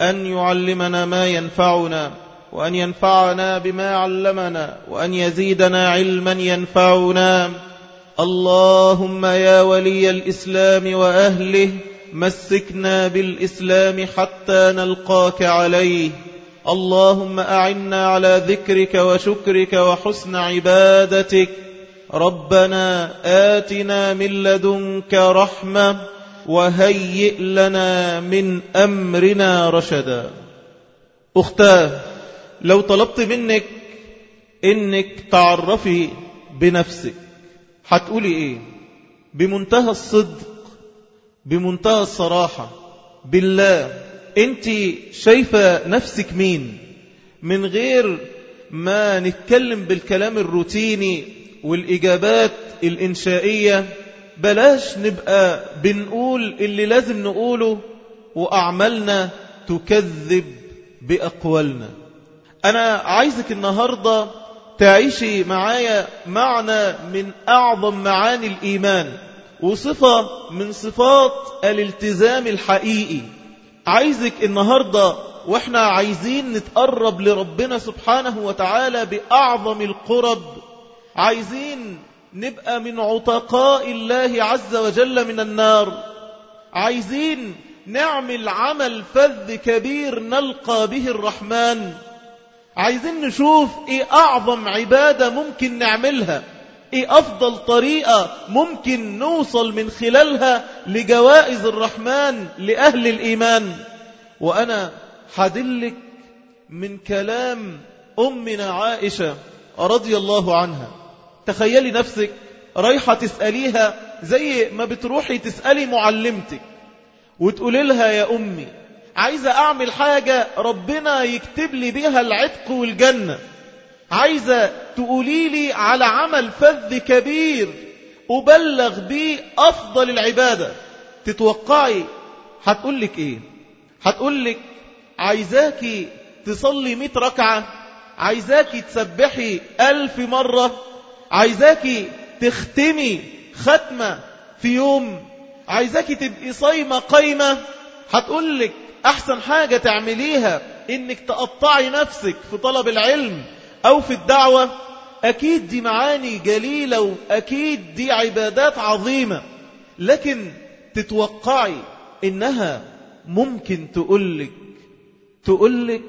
أن يعلمنا ما ينفعنا وأن ينفعنا بما علمنا وأن يزيدنا علما ينفعنا. اللهم يا ولي الإسلام وأهله مسكنا بالإسلام حتى نلقاك عليه. اللهم أعنا على ذكرك وشكرك وحسن عبادتك. ربنا آتنا من لدنك رحمة وهيئ لنا من أمرنا رشدا. أختاه لو طلبت منك إنك تعرفي بنفسك. هتقولي إيه؟ بمنتهى الصدق بمنتهى الصراحة بالله. أنت شايفة نفسك مين؟ من غير ما نتكلم بالكلام الروتيني والإجابات الإنشائية بلاش نبقى بنقول اللي لازم نقوله وأعمالنا تكذب بأقوالنا. أنا عايزك النهاردة تعيشي معايا معنى من أعظم معاني الإيمان وصفة من صفات الالتزام الحقيقي. عايزك النهاردة وإحنا عايزين نتقرب لربنا سبحانه وتعالى بأعظم القرب. عايزين نبقى من عتقاء الله عز وجل من النار. عايزين نعمل عمل فذ كبير نلقى به الرحمن. عايزين نشوف إيه أعظم عبادة ممكن نعملها. إيه أفضل طريقة ممكن نوصل من خلالها لجوائز الرحمن لأهل الإيمان. وأنا حدلك من كلام أمنا عائشة رضي الله عنها. تخيلي نفسك رايحة تسأليها زي ما بتروحي تسألي معلمتك وتقولي لها يا أمي عايزة أعمل حاجة ربنا يكتب لي بيها العتق والجنة. عايزة تقولي لي على عمل فذ كبير أبلغ بيه أفضل العبادة. تتوقعي هتقول لك إيه؟ هتقول لك عايزاكي تصلي مئة ركعة عايزاكي تسبحي ألف مرة عايزاكي تختمي ختمة في يوم. عايزاكي تبقي صايمة قايمة. هتقول لك أحسن حاجة تعمليها إنك تقطعي نفسك في طلب العلم أو في الدعوة. أكيد دي معاني جليلة وأكيد دي عبادات عظيمة. لكن تتوقعي إنها ممكن تقولك تقولك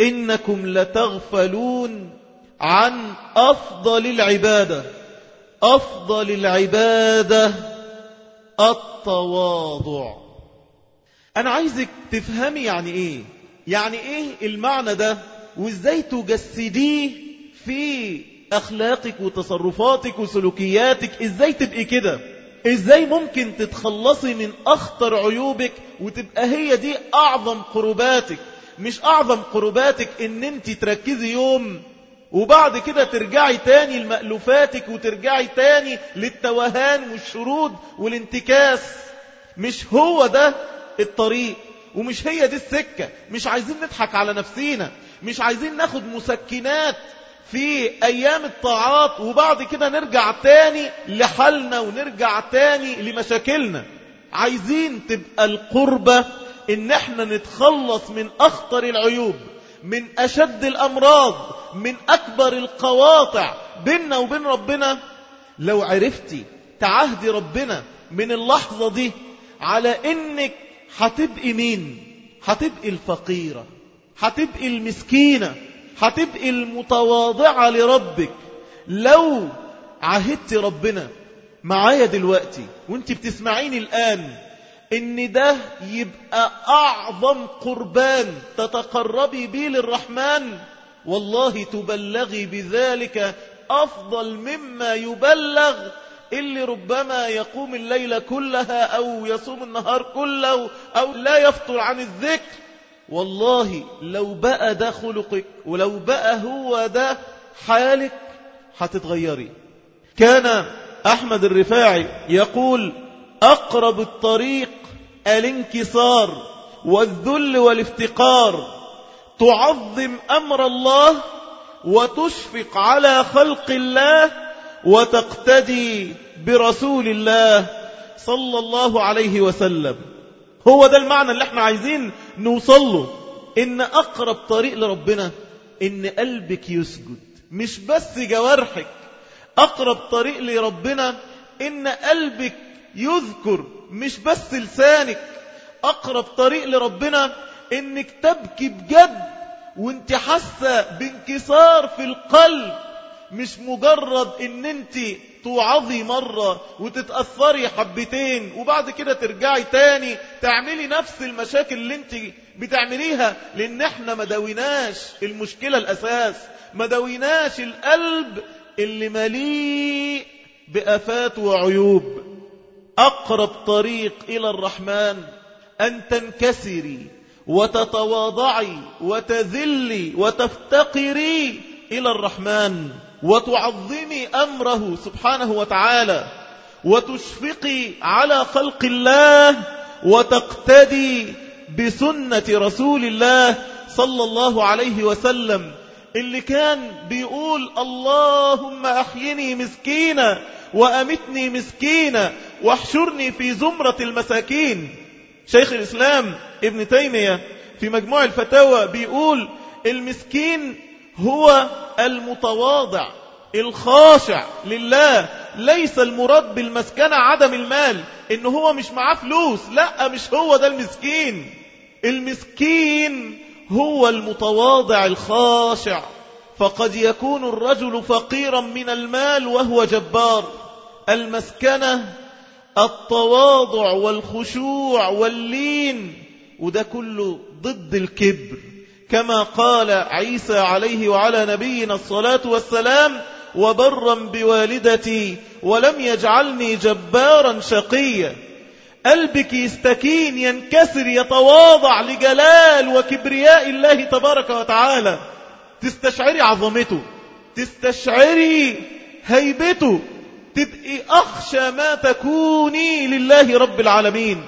إنكم لتغفلون عن أفضل العبادة. أفضل العبادة التواضع. أنا عايزك تفهمي يعني إيه. يعني إيه المعنى ده؟ وإزاي تجسديه في أخلاقك وتصرفاتك وسلوكياتك؟ إزاي تبقي كده؟ إزاي ممكن تتخلصي من أخطر عيوبك وتبقى هي دي أعظم قرباتك؟ مش أعظم قرباتك إن أنت تركزي يوم وبعد كده ترجعي تاني لمألوفاتك وترجعي تاني للتوهان والشرود والانتكاس. مش هو ده الطريق ومش هي دي السكة. مش عايزين نضحك على نفسينا مش عايزين ناخد مسكنات في أيام الطاعات وبعد كده نرجع تاني لحالنا ونرجع تاني لمشاكلنا. عايزين تبقى القربة إن إحنا نتخلص من أخطر العيوب. من أشد الأمراض من أكبر القواطع. بيننا وبين ربنا لو عرفتي تعهدي ربنا من اللحظة دي على إنك هتبقي مين؟ هتبقي الفقيرة هتبقي المسكينة هتبقي المتواضعة لربك. لو عهدت ربنا معايا دلوقتي وانت بتسمعيني الآن إن ده يبقى أعظم قربان تتقربي به للرحمن والله تبلغي بذلك أفضل مما يبلغ اللي ربما يقوم الليل كلها أو يصوم النهار كله أو لا يفطر عن الذكر. والله لو بقى ده خلقك ولو بقى هو ده حالك هتتغيري. كان أحمد الرفاعي يقول أقرب الطريق الانكسار والذل والافتقار. تعظم أمر الله وتشفق على خلق الله وتقتدي برسول الله صلى الله عليه وسلم. هو ده المعنى اللي إحنا عايزين نوصل له إن أقرب طريق لربنا إن قلبك يسجد. مش بس جوارحك. أقرب طريق لربنا إن قلبك يذكر مش بس لسانك. أقرب طريق لربنا إنك تبكي بجد وأنت حاسة بانكسار في القلب. مش مجرد إن أنت توعظي مرة وتتأثري حبتين وبعد كده ترجعي تاني تعملي نفس المشاكل اللي أنت بتعمليها لأن إحنا ما داويناش المشكلة الأساس ما داويناش القلب اللي مليء بآفات وعيوب. أقرب طريق إلى الرحمن أن تنكسري وتتواضعي وتذلي وتفتقري إلى الرحمن وتعظمي أمره سبحانه وتعالى وتشفقي على خلق الله وتقتدي بسنة رسول الله صلى الله عليه وسلم اللي كان بيقول اللهم أحيني مسكينا وأمتني مسكينا واحشرني في زمرة المساكين. شيخ الإسلام ابن تيمية في مجموع الفتاوى بيقول المسكين هو المتواضع الخاشع لله ليس المراد بالمسكنة عدم المال إن هو مش معاه فلوس لا مش هو ده المسكين. المسكين هو المتواضع الخاشع. فقد يكون الرجل فقيرا من المال وهو جبار. المسكنة التواضع والخشوع واللين وده كله ضد الكبر. كما قال عيسى عليه وعلى نبينا الصلاة والسلام وبرا بوالدتي ولم يجعلني جبارا شقيا. قلبك يستكين ينكسر يتواضع لجلال وكبرياء الله تبارك وتعالى. تستشعري عظمته تستشعري هيبته. تبقي أخشى ما تكوني لله رب العالمين.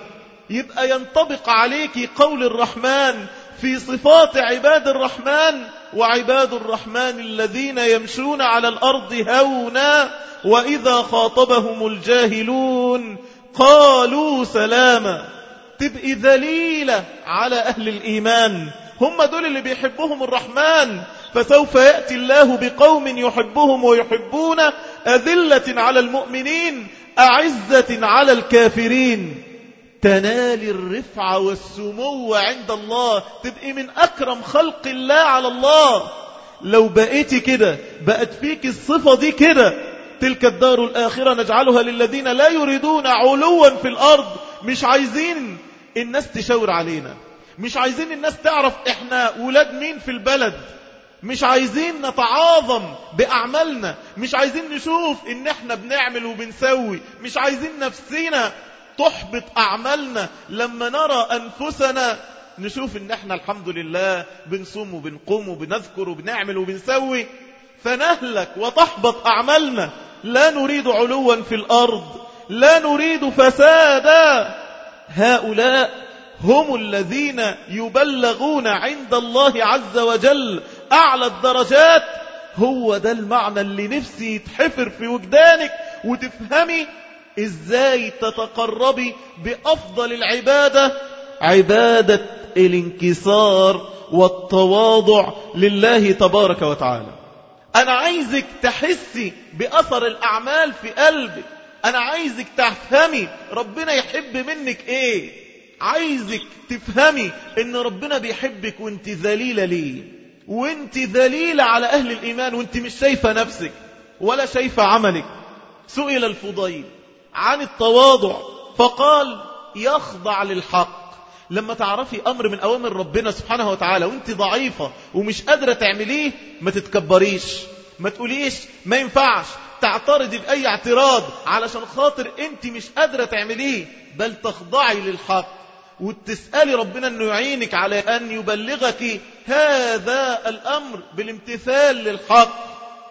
يبقى ينطبق عليك قول الرحمن في صفات عباد الرحمن وعباد الرحمن الذين يمشون على الأرض هونا وإذا خاطبهم الجاهلون قالوا سلاما. تبقي ذليلة على أهل الإيمان. هم دول اللي بيحبهم الرحمن. فسوف يأتي الله بقوم يحبهم ويحبون أذلة على المؤمنين أعزة على الكافرين. تنال الرفع والسمو عند الله تبقي من أكرم خلق الله على الله. لو بقيتي كده بقت فيك الصفة دي كده. تلك الدار الآخرة نجعلها للذين لا يريدون علوا في الأرض. مش عايزين الناس تشاور علينا. مش عايزين الناس تعرف إحنا ولاد مين في البلد. مش عايزين نتعاظم بأعمالنا. مش عايزين نشوف إن إحنا بنعمل وبنسوي. مش عايزين نفسنا تحبط أعمالنا. لما نرى أنفسنا نشوف إن إحنا الحمد لله بنصوم وبنقوم وبنذكر وبنعمل وبنسوي. فنهلك وتحبط أعمالنا. لا نريد علوا في الأرض. لا نريد فسادا. هؤلاء هم الذين يبلغون عند الله عز وجل أعلى الدرجات هو ده المعنى اللي نفسي يتحفر في وجدانك وتفهمي إزاي تتقربي بأفضل العبادة عبادة الانكسار والتواضع لله تبارك وتعالى. أنا عايزك تحسي بأثر الأعمال في قلبك. أنا عايزك تفهمي ربنا يحب منك إيه. عايزك تفهمي إن ربنا بيحبك وأنت ذليلة ليه. وانت ذليلة على أهل الإيمان وانت مش شايفة نفسك ولا شايفة عملك. سئل الفضيل عن التواضع فقال يخضع للحق. لما تعرفي أمر من أوامر ربنا سبحانه وتعالى وانت ضعيفة ومش قادرة تعمليه ما تتكبريش ما تقوليش ما ينفعش. تعترضي بأي اعتراض علشان خاطر انت مش قادرة تعمليه بل تخضعي للحق. وتسألي ربنا أنه يعينك على أن يبلغك هذا الأمر بالامتثال للحق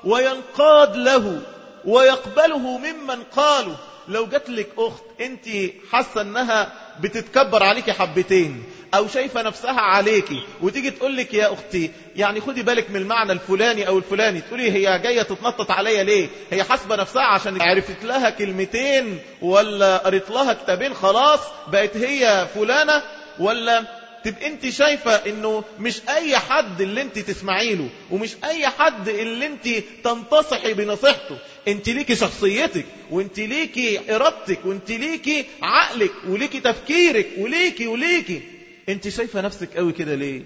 وينقاد له ويقبله ممن قالوا. لو جات لك أخت أنت حاسة أنها بتتكبر عليك حبتين أو شايفة نفسها عليكي وتيجي تقول لك يا أختي يعني خدي بالك من المعنى الفلاني أو الفلاني. تقولي هي جاية تتنطط عليا ليه؟ هي حاسبة نفسها عشان عرفت لها كلمتين ولا قريت لها كتابين خلاص بقت هي فلانة ولا تبقى انت شايفة إنه مش أي حد اللي انت تسمعي له ومش أي حد اللي انت تنتصحي بنصيحته. انت ليكي شخصيتك وانت ليكي إرادتك وانت ليكي عقلك وليكي تفكيرك وليكي وليكي. انت شايفة نفسك قوي كده ليه؟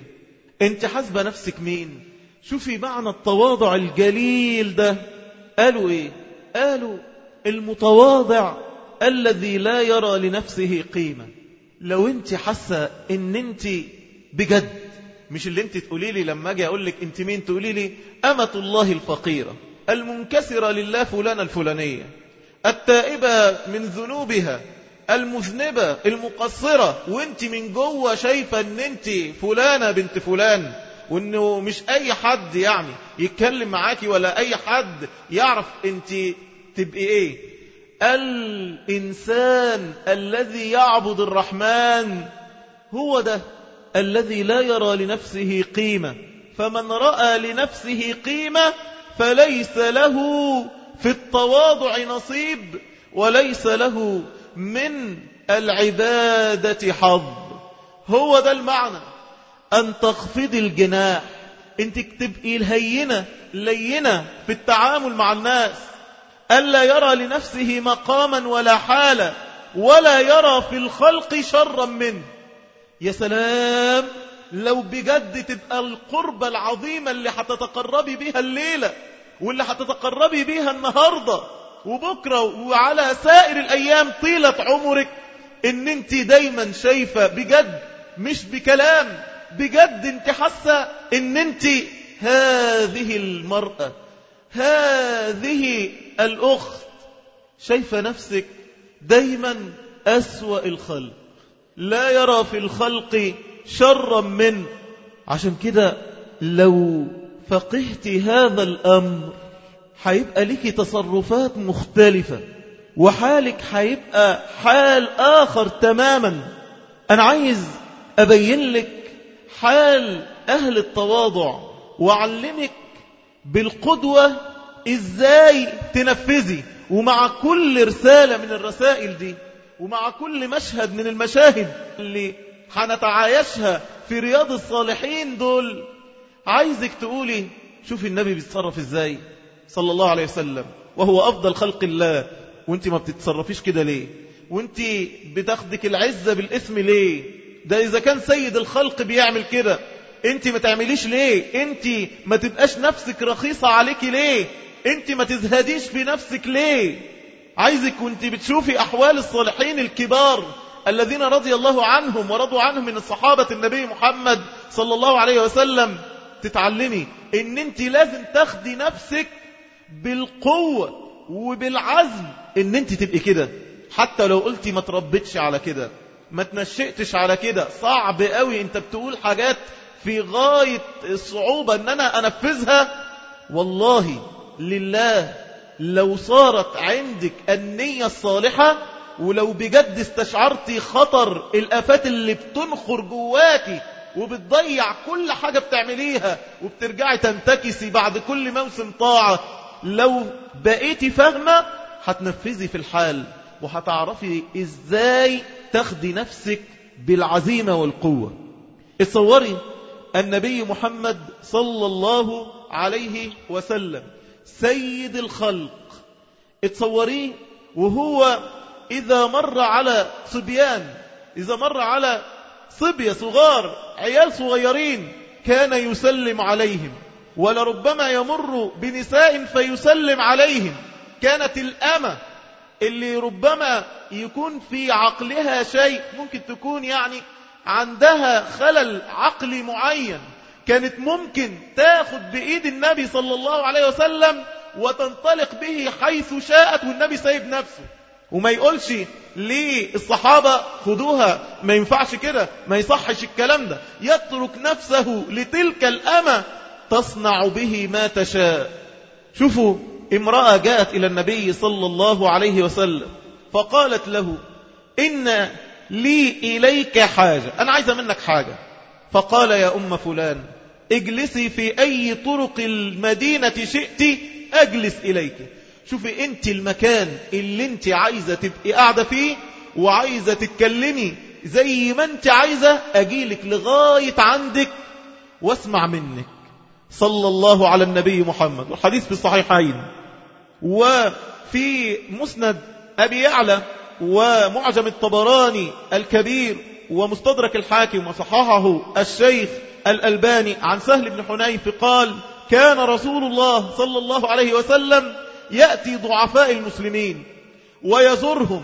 انت حاسبة نفسك مين؟ شوفي معنى التواضع الجليل ده. قالوا إيه؟ قالوا المتواضع الذي لا يرى لنفسه قيمة. لو انت حاسة ان انت بجد مش اللي انت تقولي لي لما أجي أقول لك انت مين تقولي لي أمة الله الفقيرة المنكسرة لله فلانة الفلانية التائبة من ذنوبها المذنبة المقصرة. وانت من جوه شايفة ان انت فلانة بنت فلان وانه مش اي حد يعني يتكلم معاكي ولا اي حد يعرف انت تبقي إيه. الإنسان الذي يعبد الرحمن هو ده الذي لا يرى لنفسه قيمة. فمن رأى لنفسه قيمة فليس له في التواضع نصيب وليس له من العبادة حظ. هو ده المعنى. أن تخفض الجناح. أنت تبقي الهينة لينة في التعامل مع الناس. ألا يرى لنفسه مقاما ولا حالا ولا يرى في الخلق شرا منه. يا سلام لو بجد تبقى القربة العظيمة اللي هتتقربي بيها الليلة واللي هتتقربي بيها النهاردة وبكرة وعلى سائر الأيام طيلة عمرك إن أنت دايما شايفة بجد مش بكلام بجد أنت حاسة إن أنت هذه المرأة هذه الأخت. شايفة نفسك دايما أسوأ الخلق. لا يرى في الخلق شرا منه عشان كده لو فقهت هذا الأمر هيبقى لك تصرفات مختلفة وحالك هيبقى حال آخر تماما. أنا عايز أبين لك حال أهل التواضع وأعلمك بالقدوة إزاي تنفذي. ومع كل رسالة من الرسائل دي ومع كل مشهد من المشاهد اللي هنتعايشها في رياض الصالحين دول عايزك تقولي شوفي النبي بيتصرف إزاي. صلى الله عليه وسلم. وهو أفضل خلق الله. وانت ما بتتصرفيش كده ليه؟ وانت بتاخدك العزة بالاسم ليه؟ ده إذا كان سيد الخلق بيعمل كده. انت ما تعمليش ليه؟ انت ما تبقاش نفسك رخيصة عليك ليه؟ انت ما تزهديش في نفسك ليه؟ عايزك وانت بتشوفي أحوال الصالحين الكبار الذين رضي الله عنهم ورضوا عنهم من الصحابة النبي محمد صلى الله عليه وسلم. تتعلمي إن انت لازم تاخدي نفسك بالقوة وبالعزم. إن أنت تبقي كده حتى لو قلتي ما تربتش على كده ما تنشئتش على كده صعب قوي أنت بتقول حاجات في غاية الصعوبة إن أنا أنفذها. والله لله لو صارت عندك النية الصالحة ولو بجد استشعرتي خطر الآفات اللي بتنخر جواكي وبتضيع كل حاجة بتعمليها وبترجعي تنتكسي بعد كل موسم طاعة لو بقيتي فاهمة هتنفذي في الحال وهتعرفي إزاي تاخدي نفسك بالعزيمة والقوة. اتصوري النبي محمد صلى الله عليه وسلم سيد الخلق. اتصوريه وهو إذا مر على صبيان إذا مر على صبية صغار عيال صغيرين كان يسلم عليهم. ولربما يمر بنساء فيسلم عليهم. كانت الأمة اللي ربما يكون في عقلها شيء ممكن تكون يعني عندها خلل عقلي معين. كانت ممكن تاخد بإيد النبي صلى الله عليه وسلم وتنطلق به حيث شاءت والنبي سايب نفسه. وما يقولش للصحابة خدوها؟ ما ينفعش كده ما يصحش الكلام ده. يترك نفسه لتلك الأمة تصنع به ما تشاء. شوفوا امرأة جاءت إلى النبي صلى الله عليه وسلم فقالت له إن لي إليك حاجة. أنا عايزة منك حاجة. فقال يا أم فلان اجلسي في أي طرق المدينة شئت أجلس إليك. شوفي أنت المكان اللي أنت عايزة تبقي قاعدة فيه وعايزة تتكلمي زي ما أنت عايزة أجيلك لغاية عندك واسمع منك. صلى الله على النبي محمد. والحديث في الصحيحين. وفي مسند أبي يعلى ومعجم الطبراني الكبير ومستدرك الحاكم وصححه الشيخ الألباني عن سهل بن حنيف قال كان رسول الله صلى الله عليه وسلم يأتي ضعفاء المسلمين ويزورهم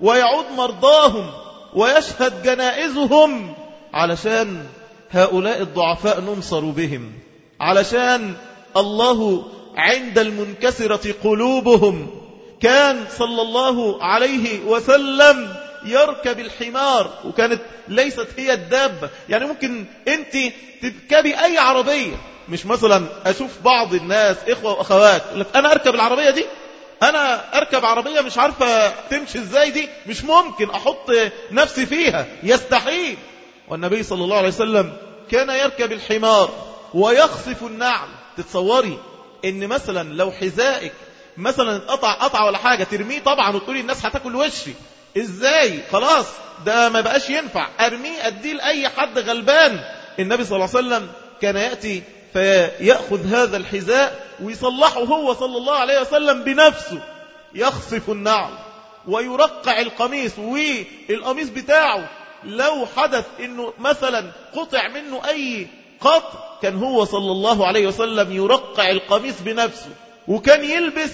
ويعود مرضاهم ويشهد جنائزهم علشان هؤلاء الضعفاء ننصر بهم. علشان الله عند المنكسرة قلوبهم. كان صلى الله عليه وسلم يركب الحمار وكانت ليست هي الدابة. يعني ممكن انت تركبي أي عربية. مش مثلا أشوف بعض الناس إخوة وأخوات لك أنا أركب العربية دي؟ أنا أركب عربية مش عارفة تمشي إزاي دي؟ مش ممكن أحط نفسي فيها. يستحيل. والنبي صلى الله عليه وسلم كان يركب الحمار. ويخصف النعل تتصوري إن مثلا لو حذائك مثلا اتقطع قطع ولا حاجة ترميه طبعا وتقولي الناس هتاكل وشي. إزاي؟ خلاص. ده ما بقاش ينفع. أرميه أديه لأي حد غلبان. النبي صلى الله عليه وسلم كان يأتي فيأخذ هذا الحذاء ويصلحه هو صلى الله عليه وسلم بنفسه. يخصف النعل ويرقع القميص. والقميص بتاعه. لو حدث إنه مثلا قطع منه أي قطع كان هو صلى الله عليه وسلم يرقع القميص بنفسه وكان يلبس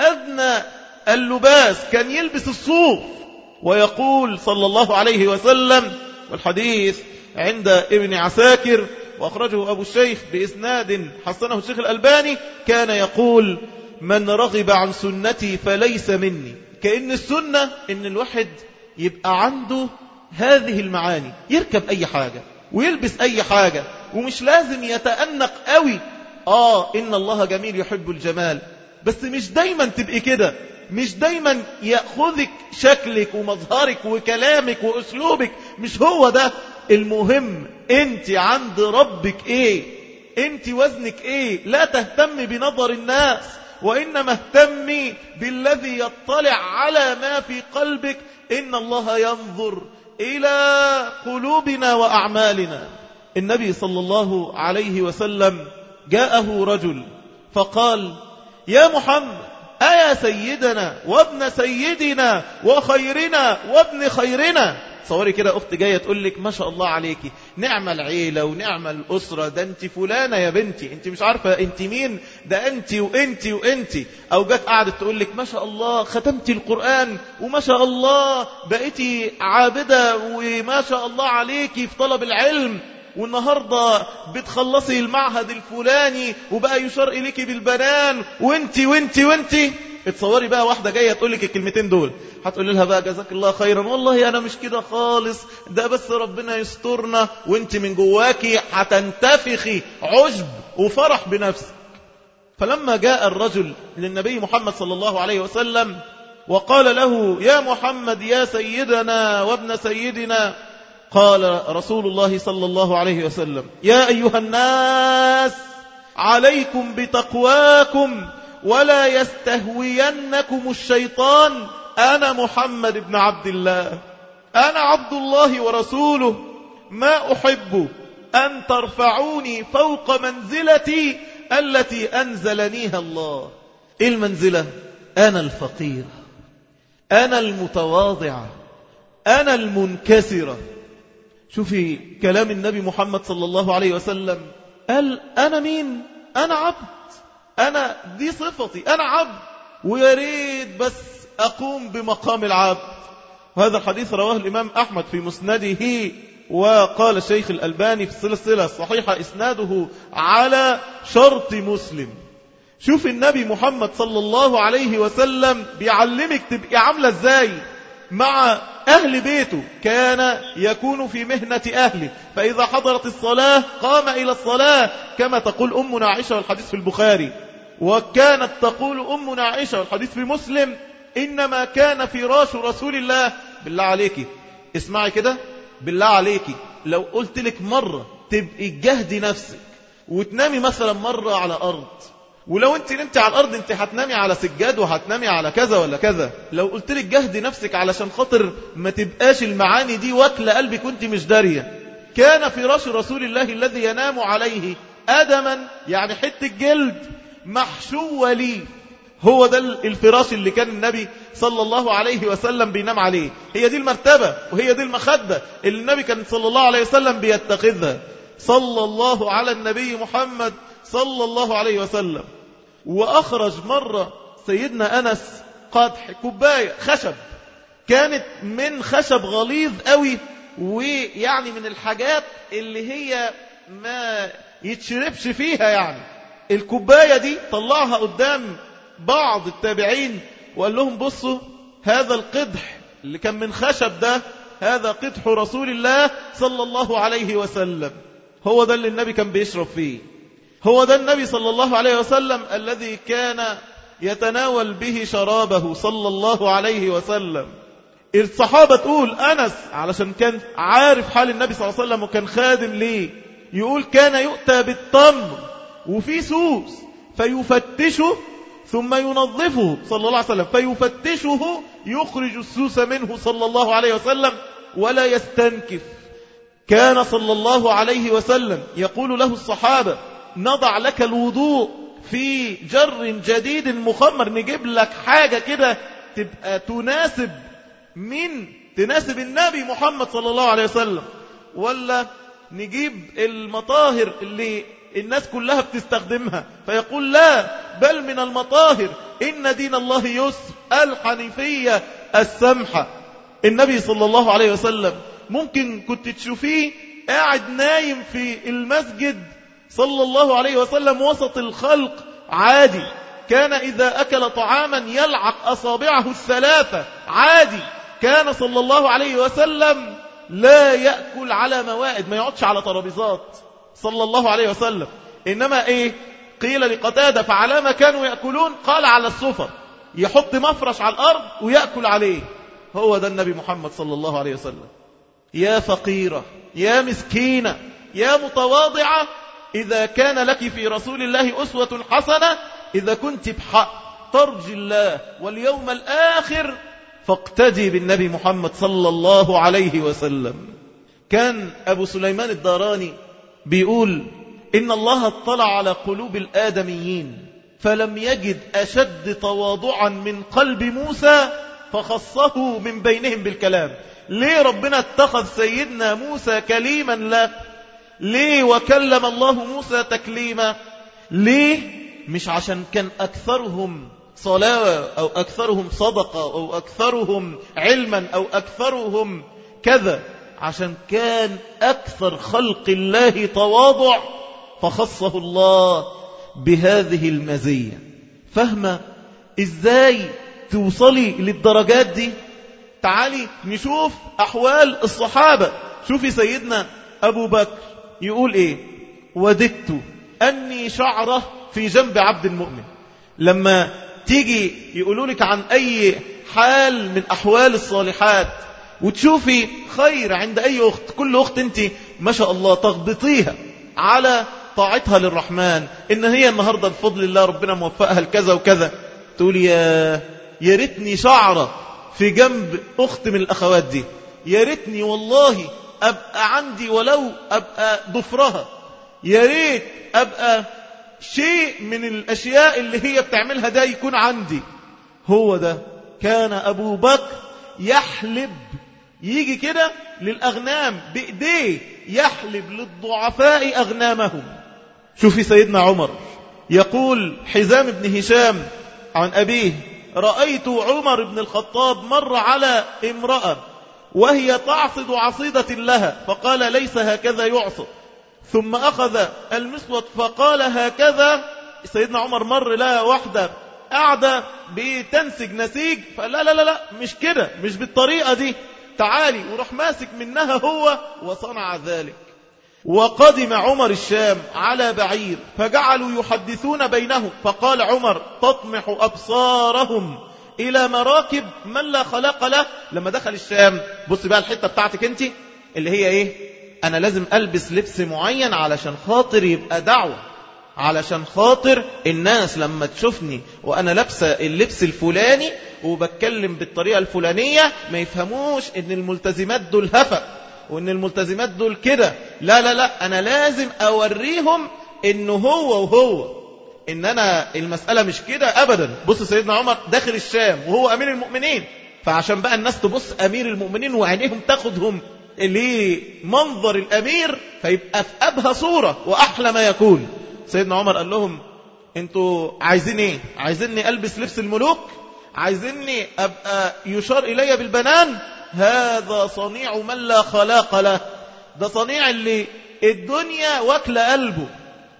أدنى اللباس كان يلبس الصوف ويقول صلى الله عليه وسلم والحديث عند ابن عساكر وأخرجه أبو الشيخ بإسناد حسنه الشيخ الألباني كان يقول من رغب عن سنتي فليس مني. كأن السنة إن الواحد يبقى عنده هذه المعاني يركب أي حاجة ويلبس أي حاجة ومش لازم يتأنق قوي. آه إن الله جميل يحب الجمال. بس مش دايما تبقي كده. مش دايما يأخذك شكلك ومظهرك وكلامك وأسلوبك. مش هو ده. المهم أنت عند ربك إيه؟ أنت وزنك إيه؟ لا تهتمي بنظر الناس وإنما اهتمي بالذي يطلع على ما في قلبك. إن الله ينظر إلى قلوبنا وأعمالنا. النبي صلى الله عليه وسلم جاءه رجل فقال يا محمد أيا سيدنا وابن سيدنا وخيرنا وابن خيرنا؟ صوري كده أخت جاية تقول لك ما شاء الله عليكي نعم العيلة ونعم الأسرة ده أنت فلانة يا بنتي أنت مش عارفة أنت مين ده أنت وأنت وأنت. أو جت قعدت تقول لك ما شاء الله ختمتي القرآن وما شاء الله بقيتي عابدة وما شاء الله عليكي في طلب العلم. والنهاردة بتخلصي المعهد الفلاني وبقى يشار إليك بالبنان. وانتي وانتي وانتي. اتصوري بقى واحدة جاية تقول لك الكلمتين دول. هتقول لها بقى جزاك الله خيرا. والله أنا مش كده خالص. ده بس ربنا يسترنا. وانت من جواكي هتنتفخي. عجب وفرح بنفسك. فلما جاء الرجل للنبي محمد صلى الله عليه وسلم وقال له يا محمد يا سيدنا وابن سيدنا. قال رسول الله صلى الله عليه وسلم يا أيها الناس عليكم بتقواكم ولا يستهوينكم الشيطان أنا محمد بن عبد الله أنا عبد الله ورسوله ما أحب أن ترفعوني فوق منزلتي التي أنزلنيها الله. المنزلة؟ أنا الفقير أنا المتواضع أنا المنكسرة. شوفي كلام النبي محمد صلى الله عليه وسلم. قال أنا مين؟ أنا عبد. أنا دي صفتي. أنا عبد. ويا ريت بس أقوم بمقام العبد. وهذا الحديث رواه الإمام أحمد في مسنده وقال الشيخ الألباني في السلسلة الصحيحة إسناده على شرط مسلم. شوف النبي محمد صلى الله عليه وسلم بيعلمك تبقى عاملة إزاي. مع أهل بيته كان يكون في مهنة أهله. فإذا حضرت الصلاة قام إلى الصلاة. كما تقول أمنا عائشة والحديث في البخاري. وكانت تقول أمنا عائشة والحديث في مسلم. إنما كان فراش رسول الله. بالله عليك. اسمعي كده. بالله عليك. لو قلت لك مرة تبقي جهدي نفسك وتنامي مثلا مرة على أرض. ولو انت نمتي على الأرض انت هتنامي على سجاد وهتنامي على كذا ولا كذا. لو قلت لك جهدي نفسك علشان خاطر ما تبقاش المعاني دي واكلة قلبك وانت مش دارية. كان فراش رسول الله الذي ينام عليه ادما يعني حتة جلد محشوة ليه هو ده الفراش اللي كان النبي صلى الله عليه وسلم بينام عليه. هي دي المرتبة وهي دي المخدة اللي النبي كان صلى الله عليه وسلم بيتخذها. صلى الله على النبي محمد صلى الله عليه وسلم. وأخرج مرة سيدنا أنس قدح كوباية خشب. كانت من خشب غليظ قوي ويعني من الحاجات اللي هي ما يتشربش فيها يعني. الكوباية دي طلعها قدام بعض التابعين وقال لهم بصوا هذا القدح اللي كان من خشب ده هذا قدح رسول الله صلى الله عليه وسلم. هو ده اللي النبي كان بيشرب فيه. هو ده النبي صلى الله عليه وسلم الذي كان يتناول به شرابه صلى الله عليه وسلم. الصحابة تقول أنس علشان كان عارف حال النبي صلى الله عليه وسلم وكان خادم ليه يقول كان يؤتى بالتمر وفي سوس فيفتشه ثم ينظفه صلى الله عليه وسلم. فيفتشه يخرج السوس منه صلى الله عليه وسلم ولا يستنكف. كان صلى الله عليه وسلم يقول له الصحابة نضع لك الوضوء في جر جديد مخمر نجيب لك حاجة كده تبقى تناسب من تناسب النبي محمد صلى الله عليه وسلم. ولا نجيب المطاهر اللي الناس كلها بتستخدمها. فيقول لا بل من المطاهر. إن دين الله يسر. الحنيفية السمحة. النبي صلى الله عليه وسلم. ممكن كنت تشوفيه قاعد نايم في المسجد صلى الله عليه وسلم وسط الخلق عادي. كان إذا أكل طعاما يلعق أصابعه الثلاثة عادي. كان صلى الله عليه وسلم لا يأكل على موائد ما يقعدش على ترابيزات. صلى الله عليه وسلم. إنما إيه؟ قيل لقتادة فعلى ما كانوا يأكلون قال على السفر. يحط مفرش على الأرض ويأكل عليه. هو ده النبي محمد صلى الله عليه وسلم. يا فقيرة يا مسكينة يا متواضعة إذا كان لك في رسول الله أسوة حسنة إذا كنت بحق ترجي الله واليوم الآخر فاقتدي بالنبي محمد صلى الله عليه وسلم. كان أبو سليمان الداراني بيقول إن الله اطلع على قلوب الآدميين فلم يجد أشد تواضعا من قلب موسى فخصه من بينهم بالكلام. ليه ربنا اتخذ سيدنا موسى كليما له ليه وكلم الله موسى تكليما. ليه مش عشان كان أكثرهم صلاة أو أكثرهم صدقة أو أكثرهم علما أو أكثرهم كذا. عشان كان أكثر خلق الله تواضع فخصه الله بهذه المزية. فاهمة؟ إزاي توصلي للدرجات دي؟ تعالي نشوف أحوال الصحابة. شوفي سيدنا أبو بكر يقول إيه؟ وددت أني شعرة في جنب عبد المؤمن. لما تيجي يقولوا لك عن أي حال من أحوال الصالحات وتشوفي خير عند أي أخت كل أخت أنت ما شاء الله تغبطيها على طاعتها للرحمن إن هي النهاردة بفضل الله ربنا موفقها لكذا وكذا. تقول يا يا ريتني شعرة في جنب أخت من الأخوات دي. يا ريتني والله أبقى عندي ولو أبقى ضفرها. يا ريت أبقى شيء من الأشياء اللي هي بتعملها ده يكون عندي. هو ده. كان أبو بكر يحلب. يجي كده للأغنام بإيديه يحلب للضعفاء أغنامهم. شوفي سيدنا عمر. يقول حزام بن هشام عن أبيه رأيت عمر بن الخطاب مر على امرأة. وهي تعصد عصيدة لها فقال ليس هكذا يعصد. ثم أخذ المسود فقال هكذا سيدنا عمر مر لها واحدة قاعدة بتنسج نسيج فلا لا لا لا مش كده مش بالطريقة دي. تعالي وراح ماسك منها هو وصنع ذلك. وقدم عمر الشام على بعير فجعلوا يحدثون بينهم فقال عمر تطمح أبصارهم. إلى مراكب من لا خلق له. لما دخل الشام بص بقى الحتة بتاعتك انت اللي هي إيه؟ أنا لازم ألبس لبس معين علشان خاطر يبقى دعوة. علشان خاطر الناس لما تشوفني وأنا لابسة اللبس الفلاني وبتكلم بالطريقة الفلانية ما يفهموش إن الملتزمات دول هفق وإن الملتزمات دول كده. لا لا لا أنا لازم أوريهم إنه هو وهو. إن أنا المسألة مش كده ابدا. بص سيدنا عمر داخل الشام وهو أمير المؤمنين. فعشان بقى الناس تبص أمير المؤمنين وعينيهم تاخدهم لمنظر الأمير فيبقى في أبهى صورة وأحلى ما يكون. سيدنا عمر قال لهم أنتوا عايزين إيه؟ عايزيني ألبس لبس الملوك؟ عايزيني أبقى يشار إلي بالبنان؟ هذا صنيع من لا خلاق له. ده صنيع اللي الدنيا واكل قلبه.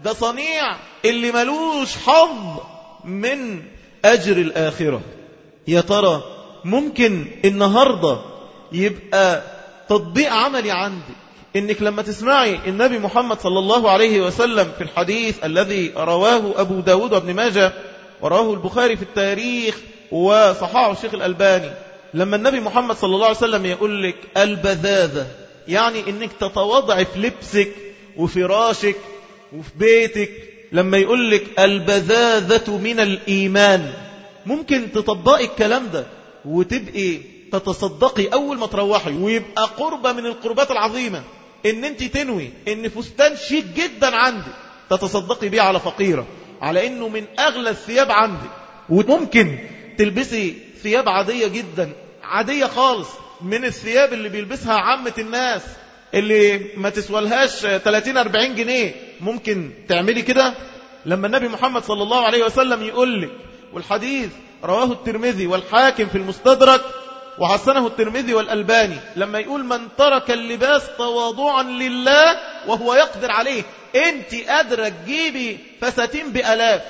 ده صنيع اللي ملوش حظ من أجر الآخرة. يا ترى ممكن النهاردة يبقى تطبيق عملي عندك إنك لما تسمعي النبي محمد صلى الله عليه وسلم في الحديث الذي رواه أبو داود وابن ماجه وراه البخاري في التاريخ وصححه الشيخ الألباني لما النبي محمد صلى الله عليه وسلم يقول لك البذاذة يعني إنك تتواضع في لبسك وفراشك وفي بيتك لما يقول لك البذاذة من الإيمان ممكن تطبقي الكلام ده وتبقي تتصدقي أول ما تروحي ويبقى قربة من القربات العظيمة إن أنت تنوي إن فستان شيك جدا عندك تتصدقي بيه على فقيرة على إنه من أغلى الثياب عندك. وممكن تلبسي ثياب عادية جدا عادية خالص من الثياب اللي بيلبسها عامة الناس. اللي ما تسوالهاش 30-40 جنيه ممكن تعملي كده؟ لما النبي محمد صلى الله عليه وسلم يقول لك والحديث رواه الترمذي والحاكم في المستدرك وحسنه الترمذي والألباني لما يقول من ترك اللباس تواضعا لله وهو يقدر عليه انت قادرة تجيبي فساتين بألاف.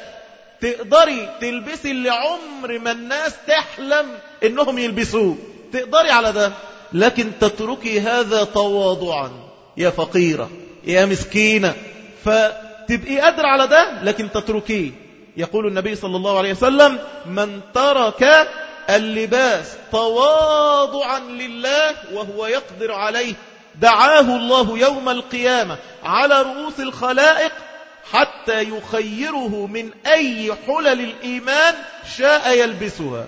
تقدري تلبسي اللي عمر ما الناس تحلم إنهم يلبسوه. تقدري على ده؟ لكن تتركي هذا تواضعا. يا فقيرة يا مسكينة فتبقي قادرة على ده لكن تتركيه. يقول النبي صلى الله عليه وسلم من ترك اللباس تواضعا لله وهو يقدر عليه دعاه الله يوم القيامة على رؤوس الخلائق حتى يخيره من أي حلل الإيمان شاء يلبسها.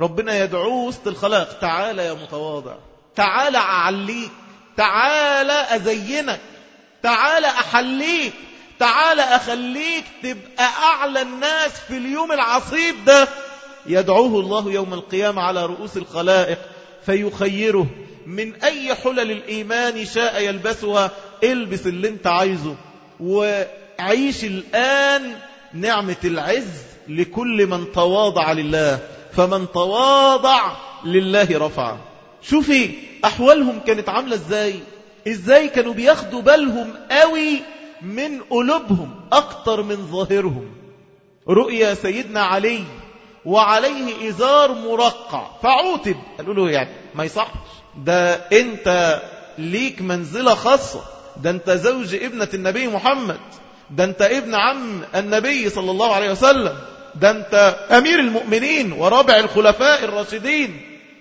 ربنا يدعوه وسط الخلائق. تعالى يا متواضع. تعالى أعليك. تعالى أزينك. تعالى أحليك. تعالى أخليك تبقى أعلى الناس في اليوم العصيب ده. يدعوه الله يوم القيامة على رؤوس الخلائق. فيخيره. من أي حلل الإيمان شاء يلبسها. البس اللي انت عايزه. وعيش الآن نعمة العز لكل من تواضع لله. فمن تواضع لله رفع. شوفي أحوالهم كانت عاملة إزاي. إزاي كانوا بياخدوا بالهم قوي من قلوبهم أكتر من ظاهرهم. رؤيا سيدنا علي وعليه إزار مرقع. فعوتب. قالوا له يعني ما يصحش. ده أنت ليك منزلة خاصة. ده أنت زوج ابنة النبي محمد. ده أنت ابن عم النبي صلى الله عليه وسلم. ده انت أمير المؤمنين ورابع الخلفاء الراشدين.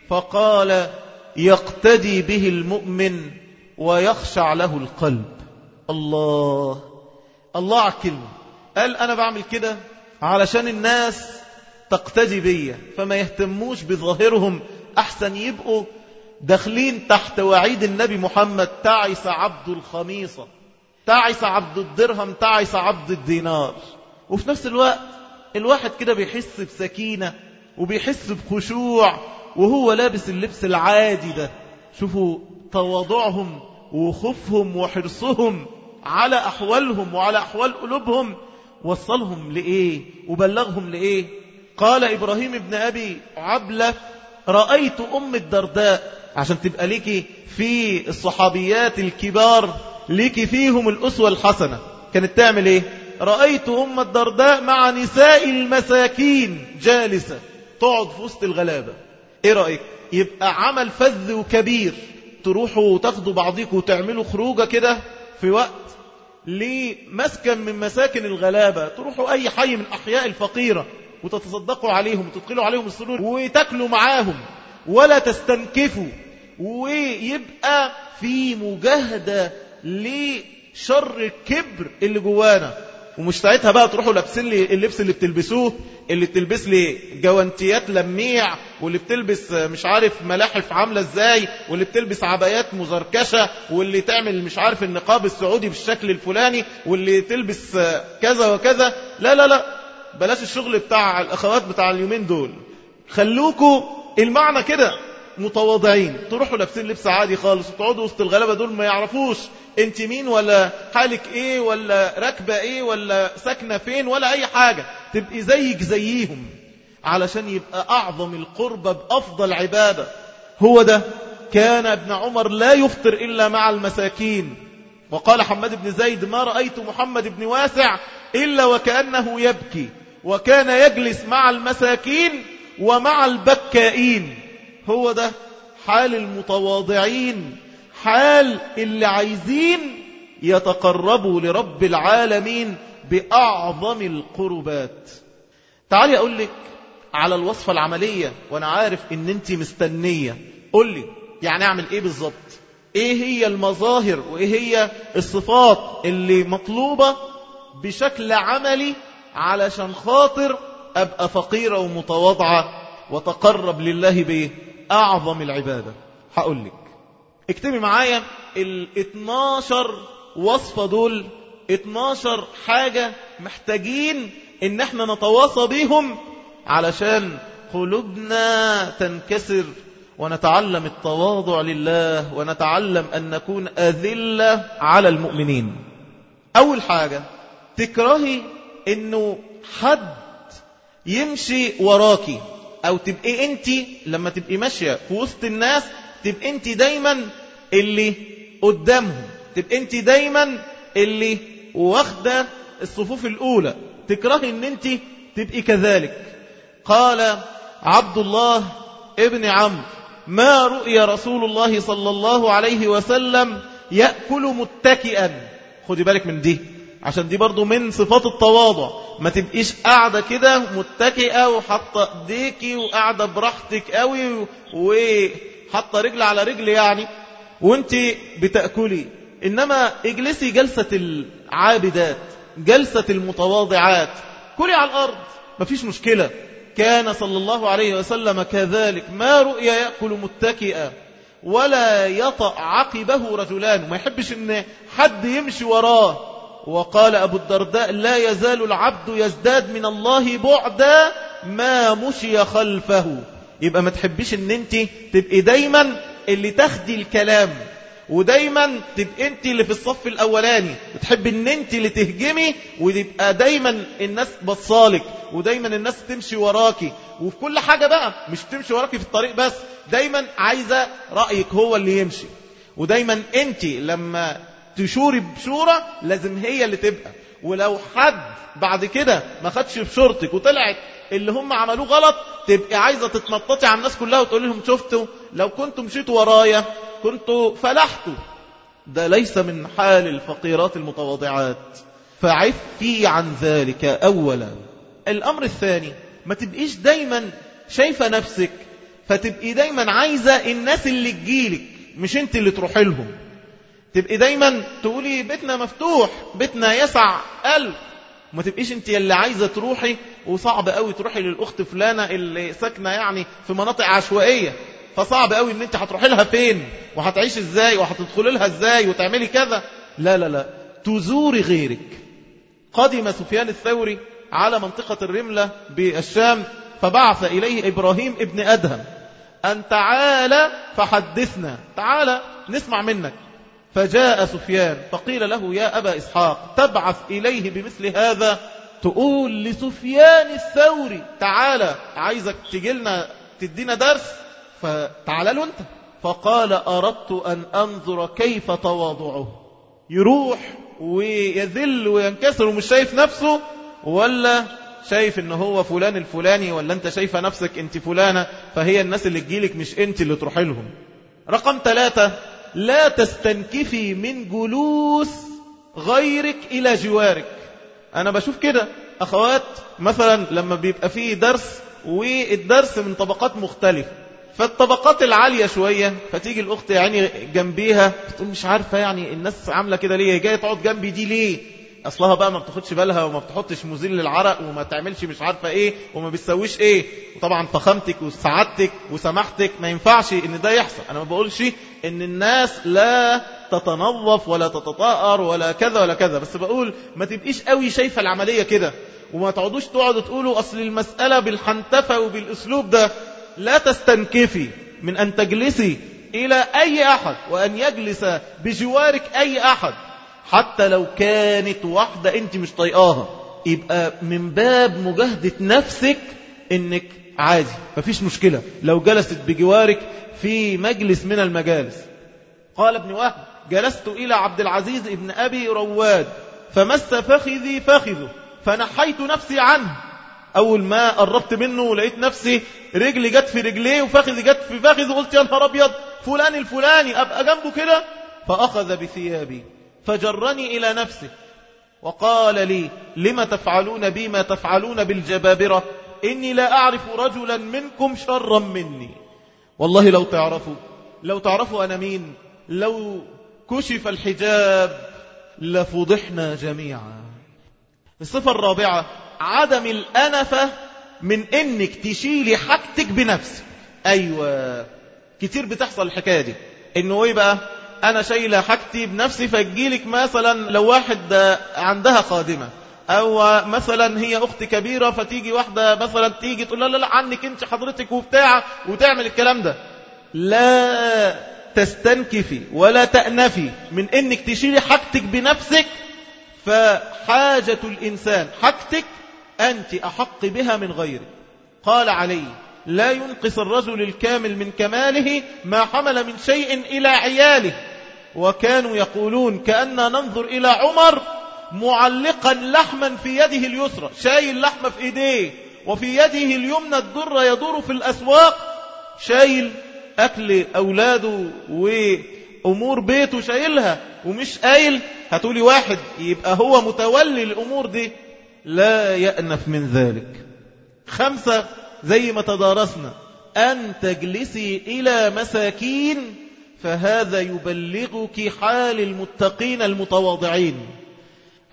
فقال يقتدي به المؤمن ويخشع له القلب. الله الله على الكلمة. قال أنا بعمل كده علشان الناس تقتدي بيا فما يهتموش بظاهرهم. أحسن يبقوا داخلين تحت وعيد النبي محمد تعس عبد الخميصة تعس عبد الدرهم تعس عبد الدينار. وفي نفس الوقت الواحد كده بيحس بسكينة وبيحس بخشوع وهو لابس اللبس العادي ده. شوفوا تواضعهم وخوفهم وحرصهم على أحوالهم وعلى أحوال قلوبهم. وصلهم لإيه؟ وبلغهم لإيه؟ قال إبراهيم ابن أبي عبلة رأيت أم الدرداء. عشان تبقى ليكي في الصحابيات الكبار ليكي فيهم الأسوة الحسنة. كانت تعمل إيه؟ رأيت أم الدرداء مع نساء المساكين جالسة تقعد في وسط الغلابة. إيه رأيك؟ يبقى عمل فذ وكبير. تروحوا وتاخدوا بعضيكم وتعملوا خروجة كده في وقت لمسكن من مساكن الغلابة. تروحوا أي حي من أحياء الفقيرة وتتصدقوا عليهم وتدخلوا عليهم السرور وتاكلوا معاهم ولا تستنكفوا. ويبقى في مجاهدة لشر الكبر اللي جوانا. ومش ساعتها بقى تروحوا لابسين لي اللبس اللي بتلبسوه اللي بتلبس لي جوانتيات لميع واللي بتلبس مش عارف ملاحف عاملة إزاي واللي بتلبس عبايات مزركشة واللي تعمل مش عارف النقاب السعودي بالشكل الفلاني واللي تلبس كذا وكذا. لا لا لا بلاش الشغل بتاع الأخوات بتاع اليومين دول. خلوكوا المعنى كده. متواضعين. تروحوا لابسين لبس عادي خالص وتقعدوا وسط الغلابة دول ما يعرفوش انت مين ولا حالك إيه ولا راكبة إيه ولا ساكنة فين ولا أي حاجة. تبقي زيك زيهم علشان يبقى أعظم القربة بأفضل عبادة. هو ده. كان ابن عمر لا يفطر إلا مع المساكين. وقال حماد بن زيد ما رأيت محمد بن واسع إلا وكأنه يبكي. وكان يجلس مع المساكين ومع البكائين. هو ده حال المتواضعين حال اللي عايزين يتقربوا لرب العالمين بأعظم القربات. تعالي أقول لك على الوصفة العملية وأنا عارف إن أنت مستنية. قول لي يعني أعمل إيه بالظبط؟ إيه هي المظاهر وإيه هي الصفات اللي مطلوبة بشكل عملي علشان خاطر أبقى فقيرة ومتواضعة وتقرب لله بإيه؟ أعظم العبادة. هقول لك. اكتبي معايا ال 12 وصفة دول 12 حاجة محتاجين إن إحنا نتواصى بيهم علشان قلوبنا تنكسر ونتعلم التواضع لله ونتعلم أن نكون أذلة على المؤمنين. أول حاجة تكرهي أنه حد يمشي وراكي. أو تبقي أنت لما تبقي ماشية في وسط الناس تبقي أنت دايما اللي قدامهم تبقي أنت دايما اللي واخدة الصفوف الأولى. تكرهي أن أنت تبقي كذلك. قال عبد الله ابن عمرو ما رؤي رسول الله صلى الله عليه وسلم يأكل متكئا. خدي بالك من دي. عشان دي برضو من صفات التواضع. ما تبقيش قاعدة كده متكئة وحاطة ايديكي وقاعدة براحتك قوي وحاطة رجل على رجل يعني وانت بتأكلي. إنما اجلسي جلسة العابدات جلسة المتواضعات. كلي على الأرض. مفيش مشكلة. كان صلى الله عليه وسلم كذلك. ما رؤيا يأكل متكئا ولا يطأ عقبه رجلان. ما يحبش إن حد يمشي وراه. وقال أبو الدرداء لا يزال العبد يزداد من الله بعدا ما مشي خلفه. يبقى ما تحبش إن أنت تبقي دايما اللي تاخدي الكلام ودايما تبقى أنت اللي في الصف الأولاني. وتحب إن أنت اللي تهجمي ويبقى دايما الناس بصالك ودايما الناس تمشي وراكي. وفي كل حاجة بقى مش تمشي وراكي في الطريق بس دايما عايزة رأيك هو اللي يمشي. ودايما أنت لما تشوري بشورة لازم هي اللي تبقى. ولو حد بعد كده ما خدش بشورتك وطلعت اللي هم عملوه غلط تبقى عايزة تتنططي على الناس كلها وتقول لهم شفتوا لو كنتوا مشيتوا ورايا كنتوا فلحتوا. ده ليس من حال الفقيرات المتواضعات. فعفي عن ذلك أولا. الأمر الثاني ما تبقيش دايما شايفة نفسك فتبقي دايما عايزة الناس اللي تجيلك مش انت اللي تروحي لهم. تبقي دايما تقولي بيتنا مفتوح بيتنا يسع ألف ما تبقيش انت اللي عايزة تروحي وصعب قوي تروحي للأخت فلانة اللي ساكنة يعني في مناطق عشوائية. فصعب قوي ان انت هتروحي لها فين؟ وهتعيش إزاي؟ وهتدخلي لها إزاي؟ وتعملي كذا. لا لا لا. تزوري غيرك. قدم سفيان الثوري على منطقة الرملة بالشام فبعث إليه إبراهيم ابن أدهم. أن تعالى فحدثنا. تعالى نسمع منك. فجاء سفيان فقيل له يا أبا إسحاق تبعث إليه بمثل هذا تقول لسفيان الثوري تعالى عايزك تجيلنا تدينا درس فتعال له أنت. فقال أردت أن أنظر كيف تواضعه. يروح ويذل وينكسر ومش شايف نفسه ولا شايف إن هو فلان الفلاني ولا أنت شايفة نفسك أنت فلانة فهي الناس اللي تجيلك مش أنت اللي تروح لهم. رقم ثلاثة لا تستنكفي من جلوس غيرك إلى جوارك. أنا بشوف كده. أخوات مثلا لما بيبقى فيه درس والدرس من طبقات مختلفة فالطبقات العالية شوية فتيجي الأخت يعني جنبيها تقول مش عارفة يعني الناس عاملة كده ليه؟ جاية تقعد جنبي دي ليه؟ أصلها بقى ما بتاخدش بالها وما بتحطش مزيل للعرق وما تعملش مش عارفة إيه وما بتسويش إيه. وطبعا فخامتك وسعادتك وسماحتك ما ينفعش إن ده يحصل. أنا ما بقولش إن الناس لا تتنظف ولا تتطهر ولا كذا ولا كذا بس بقول ما تبقيش قوي شايفة العملية كده وما تقعدوش تقعدوا تقولوا أصل المسألة بالحنتفة وبالأسلوب ده لا تستنكفي من أن تجلسي إلى أي أحد وأن يجلس بجوارك أي أحد. حتى لو كانت واحدة أنت مش طيقاها يبقى من باب مجاهدة نفسك أنك عادي مفيش مشكلة. لو جلست بجوارك في مجلس من المجالس. قال ابن وهب جلست إلى عبد العزيز ابن أبي رواد فمس فخذي فخذه فنحيت نفسي عنه. أول ما قربت منه ولقيت نفسي رجلي جت في رجليه وفخذي جت في فخذه قلت يا نهار أبيض فلان الفلاني أبقى جنبه كده؟ فأخذ بثيابي. فجرني إلى نفسه. وقال لي لم تفعلون بي ما تفعلون بالجبابرة؟ إني لا أعرف رجلا منكم شرا مني. والله لو تعرفوا لو تعرفوا أنا مين لو كشف الحجاب لفضحنا جميعا. الصفة الرابعة عدم الأنفة من إنك تشيلي حاجتك بنفسك. أيوة كتير بتحصل الحكاية دي. إنه إيه بقى؟ أنا شايلة حاجتي بنفسي فجيلك مثلا لو واحد عندها خادمة أو مثلا هي أخت كبيرة فتيجي واحدة مثلا تيجي تقول لا لا لا عنك أنت حضرتك وبتاع وتعمل الكلام ده. لا تستنكفي ولا تأنفي من إنك تشيلي حاجتك بنفسك فحاجة الإنسان حاجتك أنت أحق بها من غيرك. قال علي لا ينقص الرجل الكامل من كماله ما حمل من شيء إلى عياله. وكانوا يقولون كأننا ننظر إلى عمر معلقا لحما في يده اليسرى شايل لحمة في إيديه وفي يده اليمنى الدر يدور في الأسواق شايل أكل أولاده وأمور بيته شايلها ومش قايل هتقولي واحد يبقى هو متولي الأمور دي. لا يأنف من ذلك. خمسة زي ما تدارسنا أن تجلسي إلى مساكين فهذا يبلغك حال المتقين المتواضعين.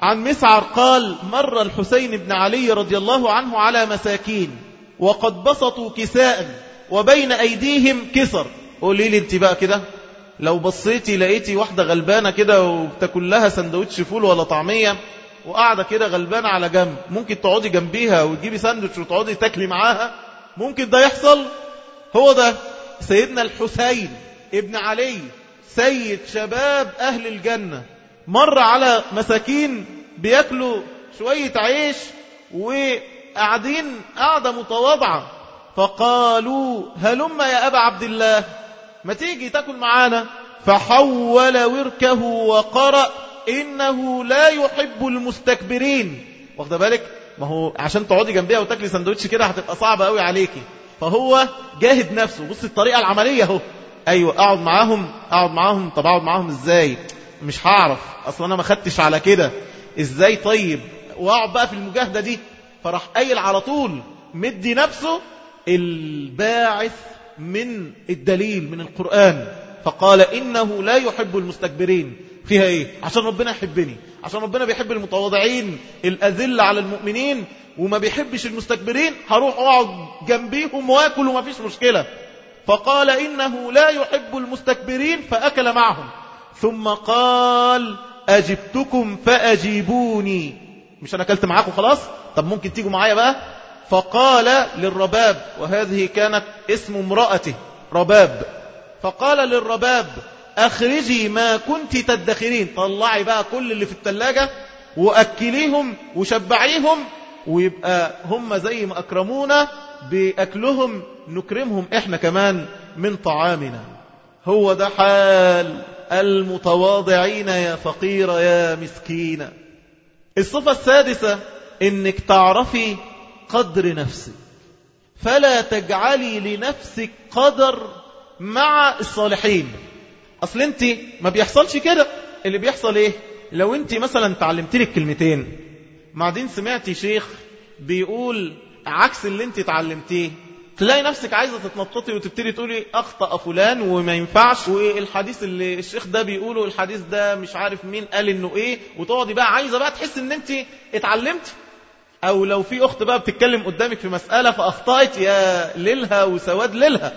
عن مسعر قال مر الحسين بن علي رضي الله عنه على مساكين وقد بسطوا كساء وبين أيديهم كسر. قولي لي انت بقى كده. لو بصيتي لقيتي واحدة غلبانة كده وبتاكل لها سندوتش فول ولا طعمية وقاعدة كده غلبانة على جنب ممكن تقعدي جنبيها وتجيبي ساندوتش وتقعدي تاكلي معاها؟ ممكن ده يحصل؟ هو ده سيدنا الحسين. ابن علي سيد شباب أهل الجنة مر على مساكين بياكلوا شوية عيش وقاعدين قاعدة متواضعة. فقالوا هلم يا أبا عبد الله ما تيجي تاكل معانا؟ فحول وركه وقرأ إنه لا يحب المستكبرين. واخد بالك؟ ما هو عشان تقعدي جنبيها وتاكلي سندوتش كده هتبقى صعبة قوي عليكي. فهو جاهد نفسه بص الطريقة العملية أهو. أيوه أقعد معاهم أقعد معاهم. طب أقعد معاهم إزاي؟ مش هعرف. أصلا أنا ما خدتش على كده. إزاي طيب؟ وأقعد بقى في المجاهدة دي. فراح قايل على طول مدي نفسه الباعث من الدليل من القرآن. فقال إنه لا يحب المستكبرين. فيها إيه؟ عشان ربنا يحبني. عشان ربنا بيحب المتواضعين الأذل على المؤمنين. وما بيحبش المستكبرين هروح أقعد جنبيهم وآكل وما فيش مشكلة. فقال إنه لا يحب المستكبرين فأكل معهم. ثم قال أجبتكم فأجيبوني. مش أنا أكلت معاكم خلاص؟ طب ممكن تيجوا معايا بقى؟ فقال للرباب وهذه كانت اسم امرأته رباب. فقال للرباب أخرجي ما كنت تدخرين. طلعي بقى كل اللي في التلاجة وأكليهم وشبعيهم ويبقى هم زي ما أكرمونا بأكلهم نكرمهم إحنا كمان من طعامنا. هو ده حال المتواضعين يا فقير يا مسكين. الصفة السادسة إنك تعرفي قدر نفسك. فلا تجعلي لنفسك قدر مع الصالحين. أصل أنت ما بيحصلش كده. اللي بيحصل إيه؟ لو أنت مثلا تعلمت لك كلمتين بعدين سمعتي شيخ بيقول عكس اللي أنت تعلمتيه تلاقي نفسك عايزة تتنططي وتبتدي تقولي أخطأ فلان وما ينفعش. والحديث اللي الشيخ ده بيقوله؟ الحديث ده مش عارف مين قال إنه إيه. وتقعدي بقى عايزة بقى تحس إن أنت اتعلمتي. أو لو في أخت بقى بتتكلم قدامك في مسألة فأخطأت يا ليلها وسواد ليلها.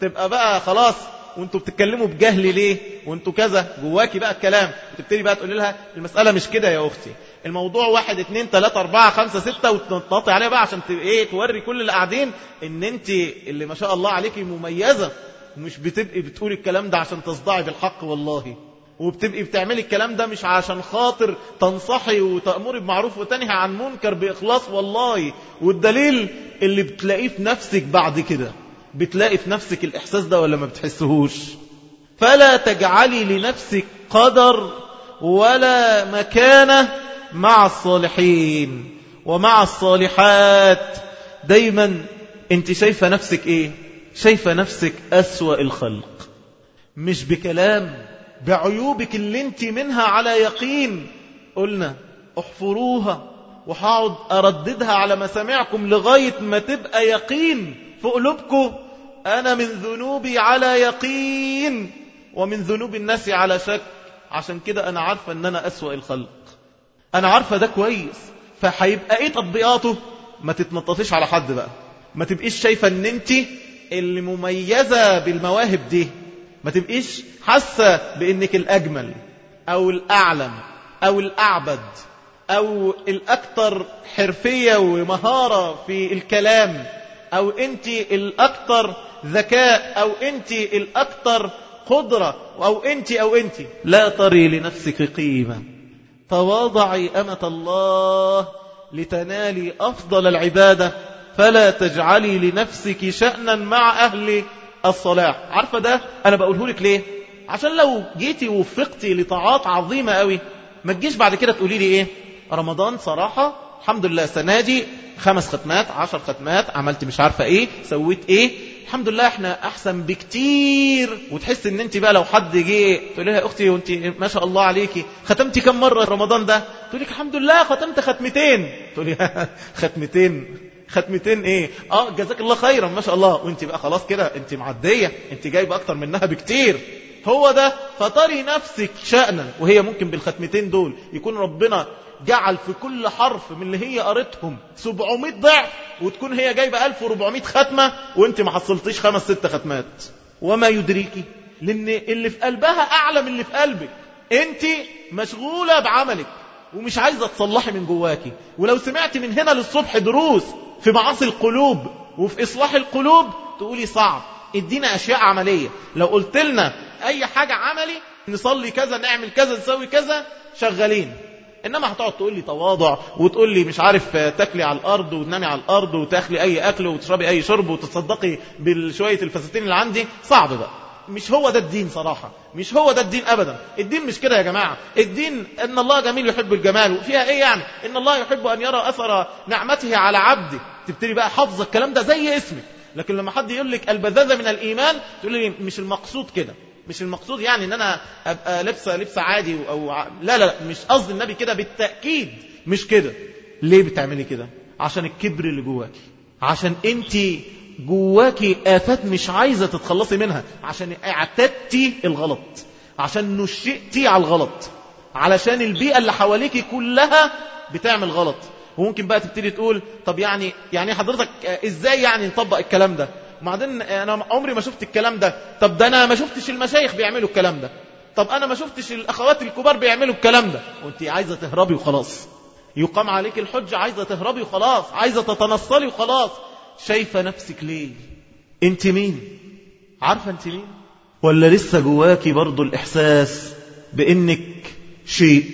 تبقى بقى خلاص وأنتوا بتتكلموا بجهل ليه؟ وأنتوا كذا. جواكي بقى الكلام. وتبتدي بقى تقولي لها المسألة مش كده يا أختي. الموضوع واحد اتنين تلاتة أربعة خمسة ستة وتنططي عليها بقى عشان إيه توري كل اللي قاعدين إن أنت اللي ما شاء الله عليكي مميزة مش بتبقي بتقولي الكلام ده عشان تصدعي بالحق والله. وبتبقي بتعملي الكلام ده مش عشان خاطر تنصحي وتأمري بمعروف وتنهي عن منكر بإخلاص والله. والدليل اللي بتلاقيه في نفسك بعد كده بتلاقي في نفسك الإحساس ده ولا ما بتحسهوش؟ فلا تجعلي لنفسك قدر ولا مكانة مع الصالحين ومع الصالحات. دايما أنت شايفة نفسك إيه؟ شايفة نفسك أسوأ الخلق. مش بكلام بعيوبك اللي أنت منها على يقين. قلنا احفروها وهقعد أرددها على مسامعكم لغاية ما تبقى يقين في قلوبكم. أنا من ذنوبي على يقين ومن ذنوب الناس على شك. عشان كده أنا عارفة أن أنا أسوأ الخلق. أنا عارفة ده كويس فهيبقى إيه تطبيقاته؟ ما تتنططيش على حد بقى. ما تبقيش شايفة أن أنت اللي مميزة بالمواهب دي. ما تبقيش حاسة بأنك الأجمل أو الأعلم أو الأعبد أو الأكثر حرفية ومهارة في الكلام. أو أنت الأكثر ذكاء أو أنت الأكثر قدرة أو أنت أو أنت. لا تري لنفسك قيمة. تواضعي أمة الله لتنالي أفضل العبادة فلا تجعلي لنفسك شأنا مع أهل الصلاح. عارفة ده؟ أنا بقوله لك ليه؟ عشان لو جيتي وفقتي لطاعات عظيمة قوي ما تجيش بعد كده تقولي لي إيه؟ رمضان صراحة الحمد لله سنة دي خمس ختمات عشر ختمات عملت مش عارفة إيه سويت إيه؟ الحمد لله إحنا احسن بكتير. وتحس ان انت بقى لو حد جه تقول لها أختي وانت ما شاء الله عليكي ختمتي كم مرة رمضان ده؟ تقول لك الحمد لله ختمت ختمتين. تقول ختمتين. ختمتين إيه؟ آه جزاك الله خيرا ما شاء الله. وانت بقى خلاص كده انت معدية انت جايبة أكتر منها بكتير. هو ده. فطري نفسك شأنا. وهي ممكن بالختمتين دول يكون ربنا جعل في كل حرف من اللي هي قرتهم 700 ضعف وتكون هي جايبة 1400 ختمة وانت ما حصلتيش خمس ست ختمات. وما يدريكي لأن اللي في قلبها أعلى من اللي في قلبك. انت مشغولة بعملك ومش عايزة تصلحي من جواكي. ولو سمعتي من هنا للصبح دروس في معاصي القلوب وفي إصلاح القلوب تقولي صعب. ادينا أشياء عملية. لو قلت لنا أي حاجة عملي نصلي كذا نعمل كذا نسوي كذا شغالين. إنما هتقعد تقول لي تواضع وتقول لي مش عارف تاكلي على الأرض وتنامي على الأرض وتاكلي أي أكل وتشربي أي شرب وتتصدقي بالشوية الفساتين اللي عندي. صعب بقى مش هو ده الدين صراحة. مش هو ده الدين أبدا. الدين مش كده يا جماعة. الدين أن الله جميل يحب الجمال. وفيها إيه يعني؟ إن الله يحب أن يرى أثر نعمته على عبده. تبتدي بقى حفظ الكلام ده زي اسمك. لكن لما حد يقول لك البذاذة من الإيمان تقول لي مش المقصود كده. مش المقصود يعني إن أنا أبقى لبسه لبسه عادي أو لا لا مش قصد النبي كده بالتأكيد مش كده. ليه بتعملي كده؟ عشان الكبر اللي جواكي. عشان انت جواكي آفات مش عايزة تتخلصي منها. عشان اعتدتي الغلط. عشان نشئتي على الغلط. علشان البيئة اللي حواليكي كلها بتعمل غلط. وممكن بقى تبتدي تقول طب يعني يعني حضرتك إزاي يعني نطبق الكلام ده؟ وبعدين أنا عمري ما شفت الكلام ده. طب ده أنا ما شفتش المشايخ بيعملوا الكلام ده. طب أنا ما شفتش الأخوات الكبار بيعملوا الكلام ده. وأنت عايزة تهربي وخلاص. يقام عليك الحج عايزة تهربي وخلاص. عايزة تتنصلي وخلاص. شايفة نفسك ليه؟ أنت مين؟ عارفة أنت مين؟ ولا لسه جواكي برضو الإحساس بأنك شيء؟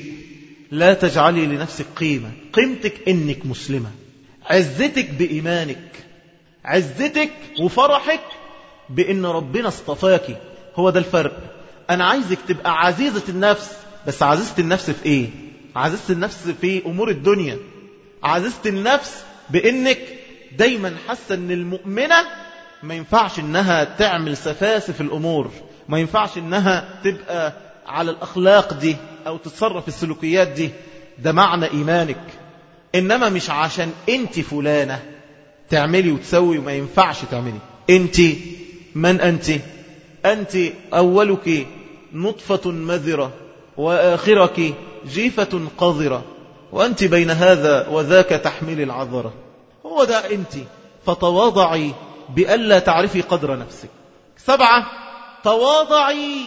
لا تجعلي لنفسك قيمة. قيمتك أنك مسلمة. عزتك بإيمانك. عزتك وفرحك بأن ربنا اصطفاكي هو ده الفرق. أنا عايزك تبقى عزيزة النفس. بس عزيزة النفس في إيه؟ عزيزة النفس في أمور الدنيا. عزيزة النفس بأنك دايما حاسة أن المؤمنة ما ينفعش أنها تعمل سفاسف الأمور. ما ينفعش أنها تبقى على الأخلاق دي أو تتصرف السلوكيات دي. ده معنى إيمانك. إنما مش عشان أنت فلانة. تعملي وتسوي وما ينفعش تعملي. أنت من أنت؟ أنت أولك نطفة مذرة وآخرك جيفة قذرة. وأنت بين هذا وذاك تحمل العذرة. هو ده أنت. فتواضعي بألا تعرفي قدر نفسك. سبعة تواضعي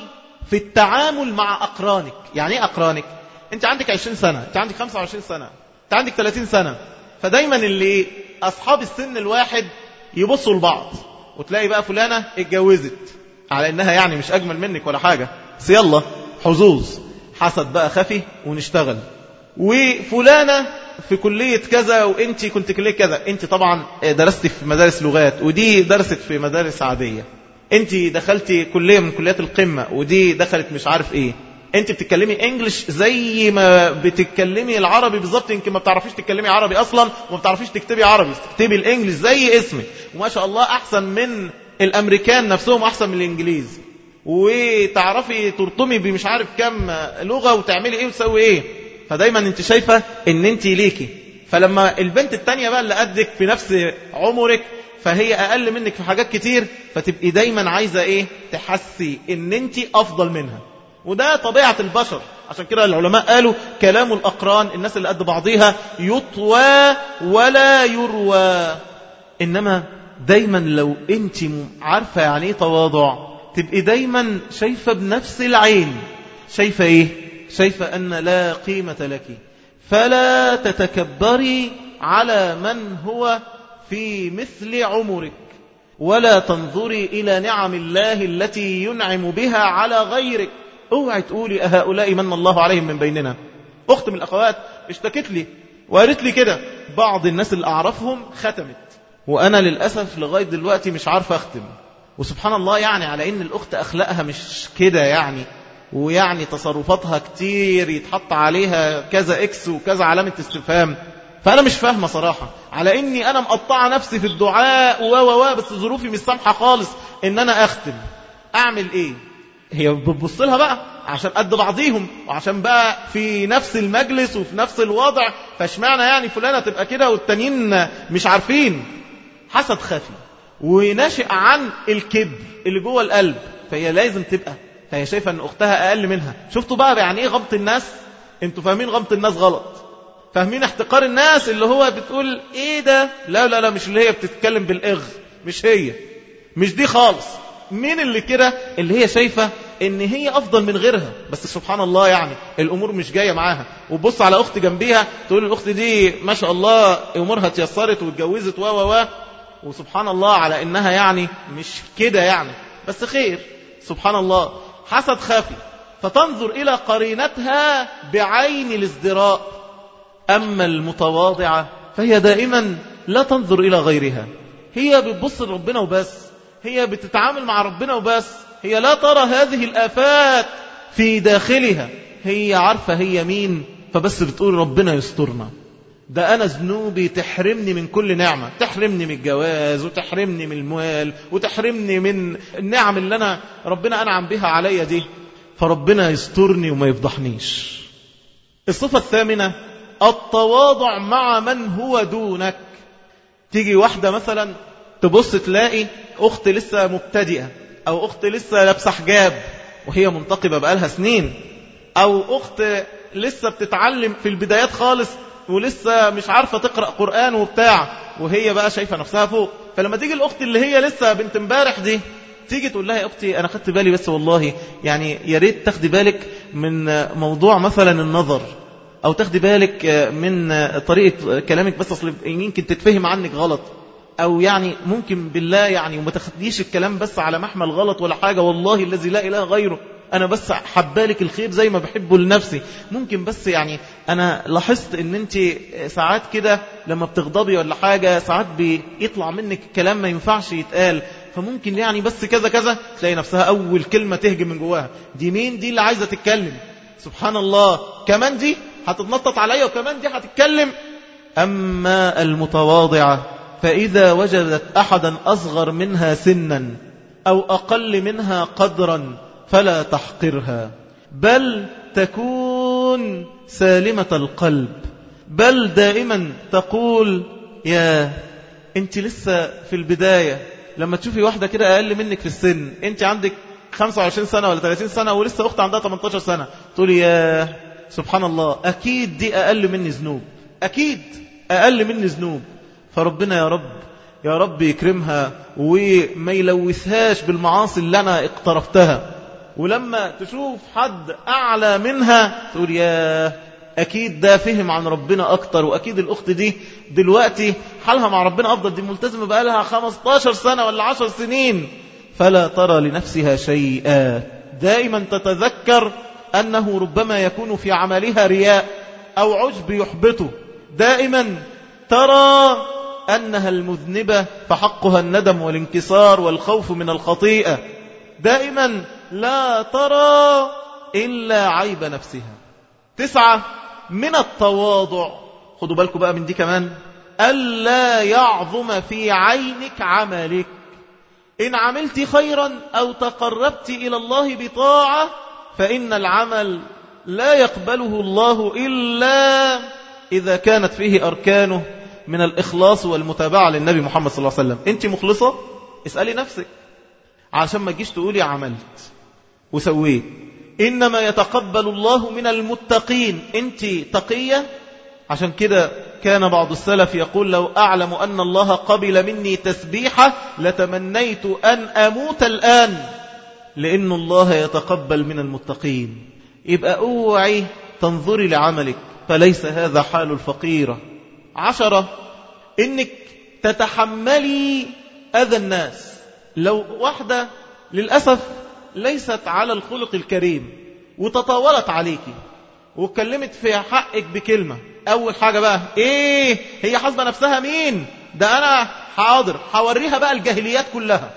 في التعامل مع أقرانك. يعني إيه أقرانك؟ أنت عندك 20 سنة أنت عندك 25 سنة أنت عندك 30 سنة. فدايما اللي أصحاب السن الواحد يبصوا لبعض. وتلاقي بقى فلانة اتجوزت. على إنها يعني مش أجمل منك ولا حاجة. بس يلا حظوظ. حسد بقى خفي ونشتغل. وفلانة في كلية كذا وإنت كنت كلية كذا. إنت طبعا درست في مدارس لغات ودي درست في مدارس عادية. إنت دخلتي كلية من كليات القمة ودي دخلت مش عارف إيه. انت بتتكلمي انجلش زي ما بتتكلمي العربي بالظبط يمكن ما بتعرفيش تتكلمي عربي أصلا وما بتعرفيش تكتبي عربي تكتبي الانجلش زي اسمك. وما شاء الله احسن من الامريكان نفسهم احسن من الانجليز. وتعرفي ترطمي بمش عارف كم لغة وتعملي إيه وتسوي إيه. فدايما انت شايفة ان انت ليكي. فلما البنت التانية بقى اللي قدك في نفس عمرك فهي أقل منك في حاجات كتير فتبقي دايما عايزة إيه؟ تحسي ان انت افضل منها. وده طبيعة البشر. عشان كده العلماء قالوا كلام الأقران الناس اللي قد بعضيها يطوى ولا يروى. إنما دايما لو أنت عارفة يعني إيه تواضع تبقي دايما شايفة بنفس العين. شايفة إيه؟ شايفة أن لا قيمة لك. فلا تتكبري على من هو في مثل عمرك. ولا تنظري إلى نعم الله التي ينعم بها على غيرك. اوعي تقولي أهؤلاء من الله عليهم من بيننا. أخت من الأخوات اشتكت لي وقالت لي كده بعض الناس اللي أعرفهم ختمت. وأنا للأسف لغاية دلوقتي مش عارف أختم. وسبحان الله يعني على إن الأخت أخلاقها مش كده يعني. ويعني تصرفاتها كتير يتحط عليها كذا إكس وكذا علامة استفهام. فأنا مش فاهمة صراحة. على إني أنا مقطعة نفسي في الدعاء و و بس ظروفي مش سامحة خالص إن أنا أختم. أعمل إيه؟ هي بتبص لها بقى عشان قد بعضيهم وعشان بقى في نفس المجلس وفي نفس الوضع فاشمعنى يعني فلانة تبقى كده والتانيين مش عارفين؟ حسد خفي وناشئ عن الكبر اللي جوه القلب فهي لازم تبقى فهي شايفة إن أختها أقل منها. شفتوا بقى يعني إيه غمط الناس؟ أنتوا فاهمين غمط الناس غلط. فاهمين احتقار الناس اللي هو بتقول إيه ده؟ لا لا لا مش اللي هي بتتكلم بالإغ مش هي. مش دي خالص. مين اللي كده؟ اللي هي شايفة إن هي أفضل من غيرها. بس سبحان الله يعني الأمور مش جاية معاها. وبص على اخت جنبيها تقول الأخت دي ما شاء الله أمورها اتيسرت واتجوزت و و. وسبحان الله على إنها يعني مش كده يعني. بس خير. سبحان الله. حسد خافي. فتنظر إلى قرينتها بعين الازدراء. أما المتواضعة فهي دائما لا تنظر إلى غيرها. هي بتبص لربنا وبس. هي بتتعامل مع ربنا وبس. هي لا ترى هذه الآفات في داخلها. هي عارفة هي مين فبس بتقول ربنا يسترنا. ده أنا ذنوبي تحرمني من كل نعمة. تحرمني من الجواز وتحرمني من المال وتحرمني من النعم اللي أنا ربنا أنعم بها عليا دي. فربنا يسترني وما يفضحنيش. الصفة الثامنة التواضع مع من هو دونك. تيجي واحدة مثلا تبص تلاقي أخت لسه مبتدئة. أو أخت لسه لابسة حجاب وهي منتقبة بقالها سنين أو أخت لسه بتتعلم في البدايات خالص ولسه مش عارفة تقرأ قرآن وبتاع وهي بقى شايفة نفسها فوق. فلما تيجي الأخت اللي هي لسه بنت امبارح دي تيجي تقول لها يا أختي أنا خدت بالي بس والله يعني يا ريت تاخدي بالك من موضوع مثلا النظر أو تاخدي بالك من طريقة كلامك بس أصل يمكن تتفهم عنك غلط. أو يعني ممكن بالله يعني وما تاخديش الكلام بس على محمل غلط ولا حاجة والله الذي لا إله غيره أنا بس حبالك الخير زي ما بحبه لنفسي. ممكن بس يعني أنا لاحظت أن أنت ساعات كده لما بتغضبي ولا حاجة ساعات بيطلع منك كلام ما ينفعش يتقال. فممكن يعني بس كذا كذا تلاقي نفسها أول كلمة تهجم من جواها. دي مين؟ دي اللي عايزة تتكلم. سبحان الله. كمان دي هتتنطط عليا وكمان دي هتتكلم. أما المتواضعة فإذا وجدت أحدا أصغر منها سنا أو أقل منها قدرا فلا تحقرها بل تكون سالمة القلب بل دائما تقول يا أنت لسه في البداية لما تشوفي واحدة كده أقل منك في السن أنت عندك 25 سنة ولا 30 سنة ولسه أخت عندها 18 سنة تقولي يا سبحان الله أكيد دي أقل مني ذنوب أكيد أقل مني ذنوب. فربنا يا رب يا رب يكرمها وما يلوثهاش بالمعاصي اللي أنا اقترفتها. ولما تشوف حد أعلى منها تقول يا أكيد ده فهم عن ربنا أكتر وأكيد الأخت دي دلوقتي حالها مع ربنا أفضل دي ملتزمة بقى لها 15 سنة ولا 10 سنين. فلا ترى لنفسها شيئا. دائما تتذكر أنه ربما يكون في عملها رياء أو عجب يحبطه. دائما ترى أنها المذنبة فحقها الندم والانكسار والخوف من الخطيئة. دائما لا ترى إلا عيب نفسها. تسعة من التواضع. خدوا بالكم بقى من دي كمان. ألا يعظم في عينك عملك. إن عملت خيرا أو تقربت إلى الله بطاعة فإن العمل لا يقبله الله إلا إذا كانت فيه أركانه. من الإخلاص والمتابعة للنبي محمد صلى الله عليه وسلم. أنت مخلصة؟ اسألي نفسك. عشان ما تجيش تقولي عملت وسويت. إنما يتقبل الله من المتقين. أنت تقية؟ عشان كده كان بعض السلف يقول لو أعلم أن الله قبل مني تسبيحة لتمنيت أن أموت الآن. لأن الله يتقبل من المتقين. يبقى أوعي تنظري لعملك. فليس هذا حال الفقيرة. عشرة إنك تتحملي أذى الناس. لو واحدة للأسف ليست على الخلق الكريم وتطاولت عليكي واتكلمت في حقك بكلمة أول حاجة بقى إيه هي حاسبة نفسها مين؟ ده أنا حاضر هوريها بقى الجاهليات كلها.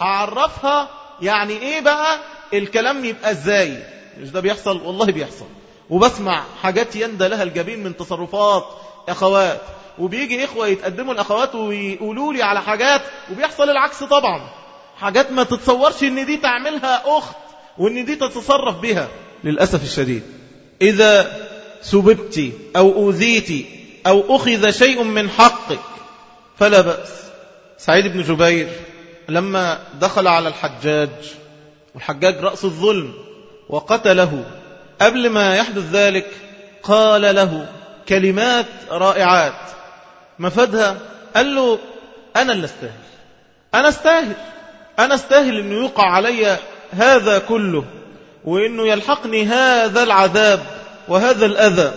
هعرفها يعني إيه بقى الكلام يبقى إزاي؟ مش ده بيحصل؟ والله بيحصل. وبسمع حاجات يندى لها الجبين من تصرفات أخوات. وبيجي إخوة يتقدموا الأخوات ويقولوا لي على حاجات وبيحصل العكس طبعا. حاجات ما تتصورش ان دي تعملها أخت وان دي تتصرف بها للأسف الشديد. إذا سببت أو أوذيت أو أخذ شيء من حقك فلا بأس. سعيد بن جبير لما دخل على الحجاج والحجاج رأس الظلم وقتله قبل ما يحدث ذلك قال له كلمات رائعات. مفادها؟ قال له أنا اللي أستاهل. أنا أستاهل. أنا أستاهل أنه يوقع علي هذا كله وأنه يلحقني هذا العذاب وهذا الأذى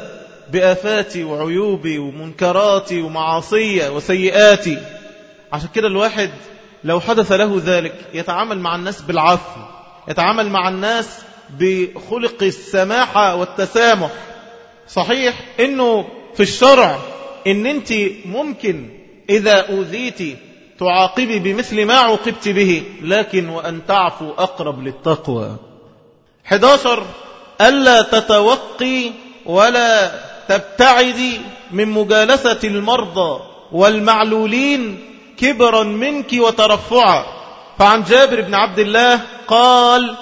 بآفاتي وعيوبي ومنكراتي ومعاصي وسيئاتي. عشان كده الواحد لو حدث له ذلك يتعامل مع الناس بالعفو يتعامل مع الناس بخلق السماحة والتسامح. صحيح إنه في الشرع إن أنت ممكن إذا اوذيتي تعاقبي بمثل ما عوقبت به لكن وأن تعفو أقرب للتقوى. 11 ألا تتوقي ولا تبتعدي من مجالسة المرضى والمعلولين كبرا منك وترفعا. فعن جابر بن عبد الله قال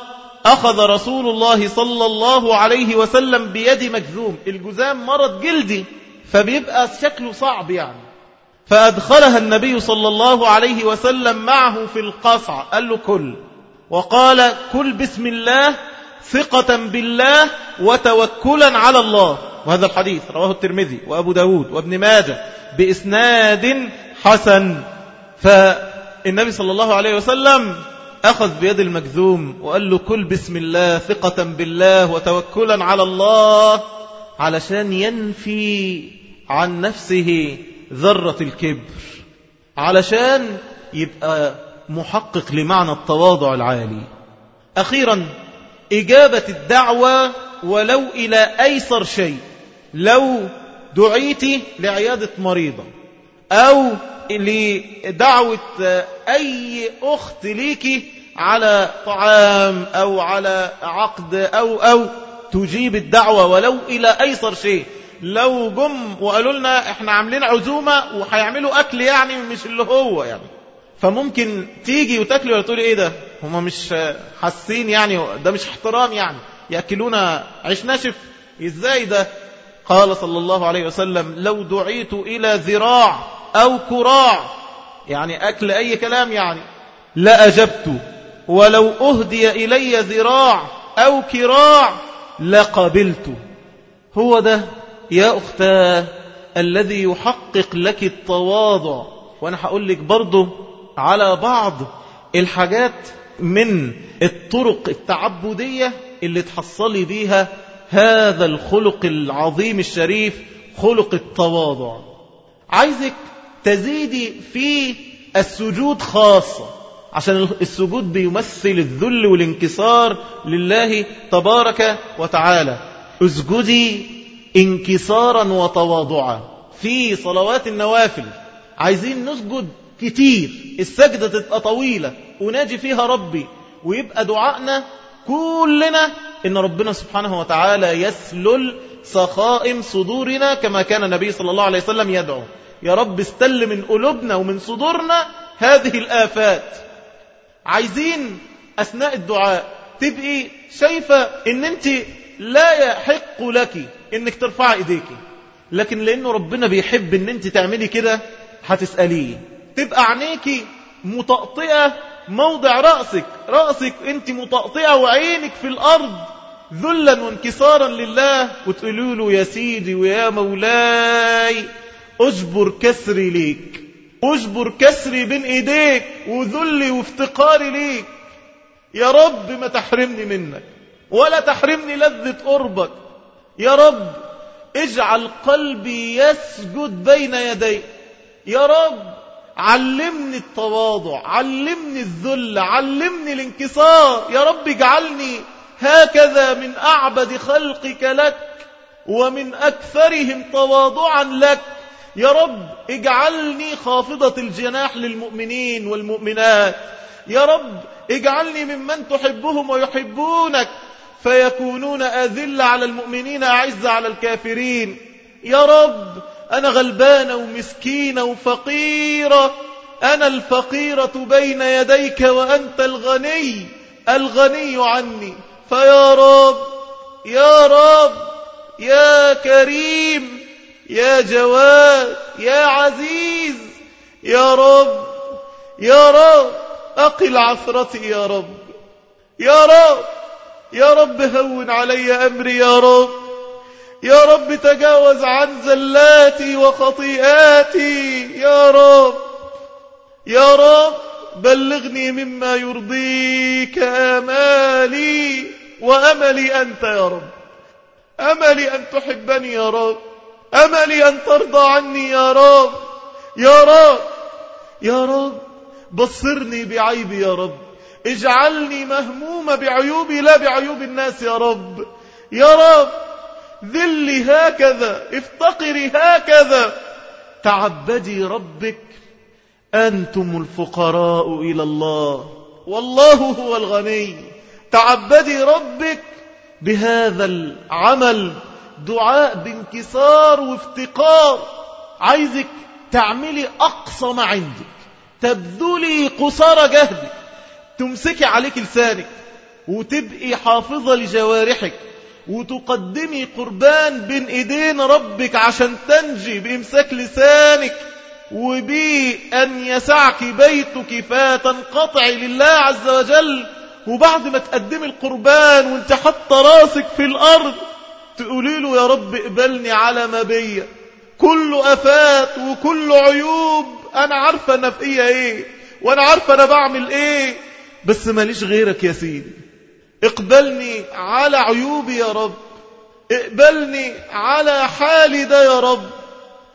أخذ رسول الله صلى الله عليه وسلم بيد مجذوم الجزام مرض جلدي فبيبقى شكله صعب يعني. فأدخلها النبي صلى الله عليه وسلم معه في القصع قال له كل. وقال كل بسم الله ثقة بالله وتوكلا على الله. وهذا الحديث رواه الترمذي وأبو داود وابن ماجه بإسناد حسن. فالنبي صلى الله عليه وسلم أخذ بيد المجذوم وقال له كل بسم الله ثقة بالله وتوكلا على الله علشان ينفي عن نفسه ذرة الكبر علشان يبقى محقق لمعنى التواضع العالي. أخيرا إجابة الدعوة ولو إلى أيسر شيء لو دعيت لعيادة مريضة أو لدعوة أي أخت ليك على طعام أو على عقد أو أو تجيب الدعوة ولو إلى أيسر شيء. لو جم وقالوا لنا إحنا عاملين عزومة وهيعملوا أكل يعني مش اللي هو يعني. فممكن تيجي وتاكلي ولا تقولي إيه ده؟ هما مش حاسين يعني ده مش احترام يعني. يأكلونا عيش ناشف. إزاي ده؟ قال صلى الله عليه وسلم لو دعيت إلى ذراع أو كراع. يعني أكل أي كلام يعني. لأجبت ولو أهدي إلي ذراع أو كراع لقبلت. هو ده يا أختاه الذي يحقق لك التواضع. وأنا هقول لك برضه على بعض الحاجات من الطرق التعبدية اللي تحصلي بيها هذا الخلق العظيم الشريف خلق التواضع. عايزك تزيدي في السجود خاصة عشان السجود بيمثل الذل والانكسار لله تبارك وتعالى. اسجدي انكسارا وتواضعا. في صلوات النوافل. عايزين نسجد كتير. السجدة تبقى طويلة. وناجي فيها ربي. ويبقى دعائنا كلنا إن ربنا سبحانه وتعالى يسلل سخائم صدورنا كما كان النبي صلى الله عليه وسلم يدعو. يا رب استل من قلوبنا ومن صدورنا هذه الآفات. عايزين أثناء الدعاء تبقي شايفة إن أنت لا يحق لك إنك ترفع ايديك لكن لأنه ربنا بيحب إن أنت تعملي كده هتسأليه. تبقى عينيك متقطئة موضع رأسك. رأسك أنت متقطئة وعينك في الأرض. ذلا وانكسارا لله وتقولوا له يا سيدي ويا مولاي. اجبر كسري ليك. اجبر كسري بين ايديك وذلي وافتقاري ليك. يا رب ما تحرمني منك ولا تحرمني لذة قربك. يا رب اجعل قلبي يسجد بين يديك يا رب علمني التواضع علمني الذل علمني الانكسار. يا رب اجعلني هكذا من أعبد خلقك لك ومن أكثرهم تواضعا لك. يا رب اجعلني خافضة الجناح للمؤمنين والمؤمنات. يا رب اجعلني ممن تحبهم ويحبونك فيكونون أذل على المؤمنين أعز على الكافرين. يا رب أنا غلبانة ومسكينة وفقيرة. أنا الفقيرة بين يديك وأنت الغني. الغني عني. فيا رب يا رب يا كريم يا جواد يا عزيز يا رب يا رب أقل عثرتي يا رب. يا رب يا رب هون علي أمري يا رب. يا رب تجاوز عن زلاتي وخطيئاتي يا رب. يا رب بلغني مما يرضيك آمالي وأملي أنت يا رب. أملي أن تحبني يا رب. أملي أن ترضى عني يا رب. يا رب. يا رب. بصرني بعيبي يا رب. اجعلني مهمومة بعيوبي لا بعيوب الناس يا رب. يا رب. ذلي هكذا. افتقري هكذا. تعبدي ربك. أنتم الفقراء إلى الله. والله هو الغني. تعبدي ربك بهذا العمل. دعاء بانكسار وافتقار. عايزك تعملي أقصى ما عندك. تبذلي قصارى جهدك. تمسكي عليك لسانك. وتبقي حافظة لجوارحك. وتقدمي قربان بين إيدين ربك عشان تنجي بإمساك لسانك. وبأن يسعك بيتك فتنقطعي لله عز وجل. وبعد ما تقدمي القربان وانت حاطة راسك في الأرض تقولي له يا رب اقبلني على ما بيا كل آفات وكل عيوب أنا عارفه أنا في إيه إيه وأنا عارفه أنا بعمل إيه. بس ماليش غيرك يا سيدي. اقبلني على عيوبي يا رب. اقبلني على حالي ده يا رب.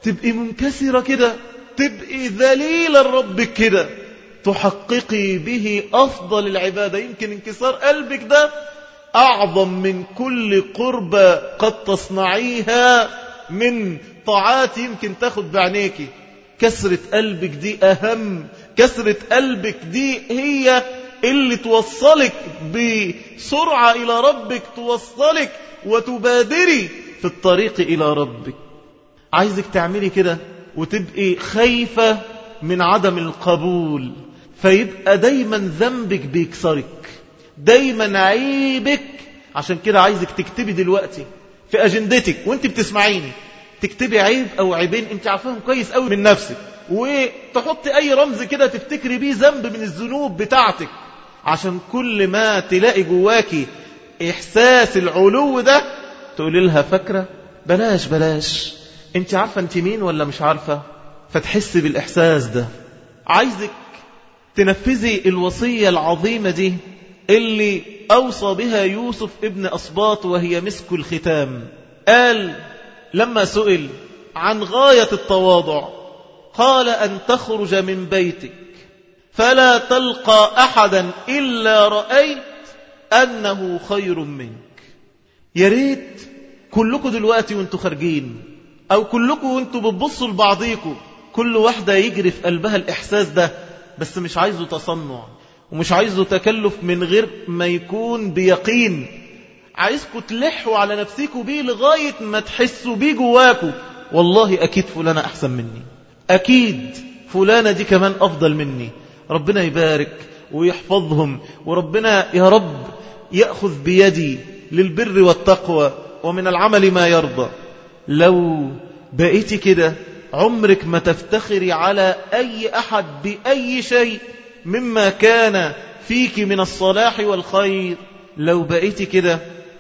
تبقي منكسرة كده تبقي ذليلة لربك كده. تحققي به أفضل العبادة. يمكن انكسار قلبك ده أعظم من كل قربة قد تصنعيها من طاعات يمكن تاخد بعينيكي كسرة قلبك دي أهم كسرة قلبك دي هي اللي توصلك بسرعة إلى ربك توصلك وتبادري في الطريق إلى ربك. عايزك تعملي كده وتبقي خايفة من عدم القبول فيبقى دايما ذنبك بيكسرك. دايما عيبك. عشان كده عايزك تكتبي دلوقتي في أجندتك وانت بتسمعيني. تكتبي عيب أو عيبين انت عارفاهم كويس قوي من نفسك. وتحطي أي رمز كده تفتكري بيه ذنب من الذنوب بتاعتك. عشان كل ما تلاقي جواكي إحساس العلو ده تقولي لها فاكرة؟ بلاش بلاش. انت عارفة انت مين ولا مش عارفة؟ فتحسي بالإحساس ده. عايزك تنفذي الوصية العظيمة دي. اللي أوصى بها يوسف ابن أصباط وهي مسك الختام. قال لما سئل عن غاية التواضع قال أن تخرج من بيتك. فلا تلقى أحدا إلا رأيت أنه خير منك. يا ريت كلكم دلوقتي وانتوا خارجين أو كلكم وانتوا بتبصوا لبعضيكم كل واحدة يجري في قلبها الإحساس ده بس مش عايزه تصنع. ومش عايزه تكلف من غير ما يكون بيقين. عايزكم تلحوا على نفسكم بيه لغاية ما تحسوا بيه جواكم والله أكيد فلانة أحسن مني. أكيد فلانة دي كمان أفضل مني. ربنا يبارك ويحفظهم وربنا يا رب يأخذ بيدي للبر والتقوى ومن العمل ما يرضى. لو بقيتي كده عمرك ما تفتخري على أي أحد بأي شيء مما كان فيك من الصلاح والخير. لو بقيتي كده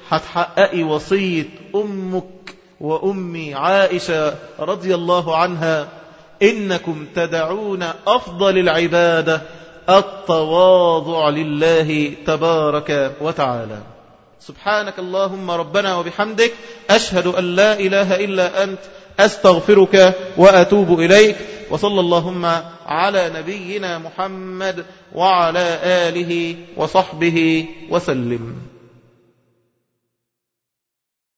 هتحققي وصية أمك وأمي عائشة رضي الله عنها. إنكم تدعون أفضل العبادة التواضع لله تبارك وتعالى. سبحانك اللهم ربنا وبحمدك أشهد أن لا إله إلا أنت أستغفرك وأتوب إليك. وصلى اللهم على نبينا محمد وعلى آله وصحبه وسلم.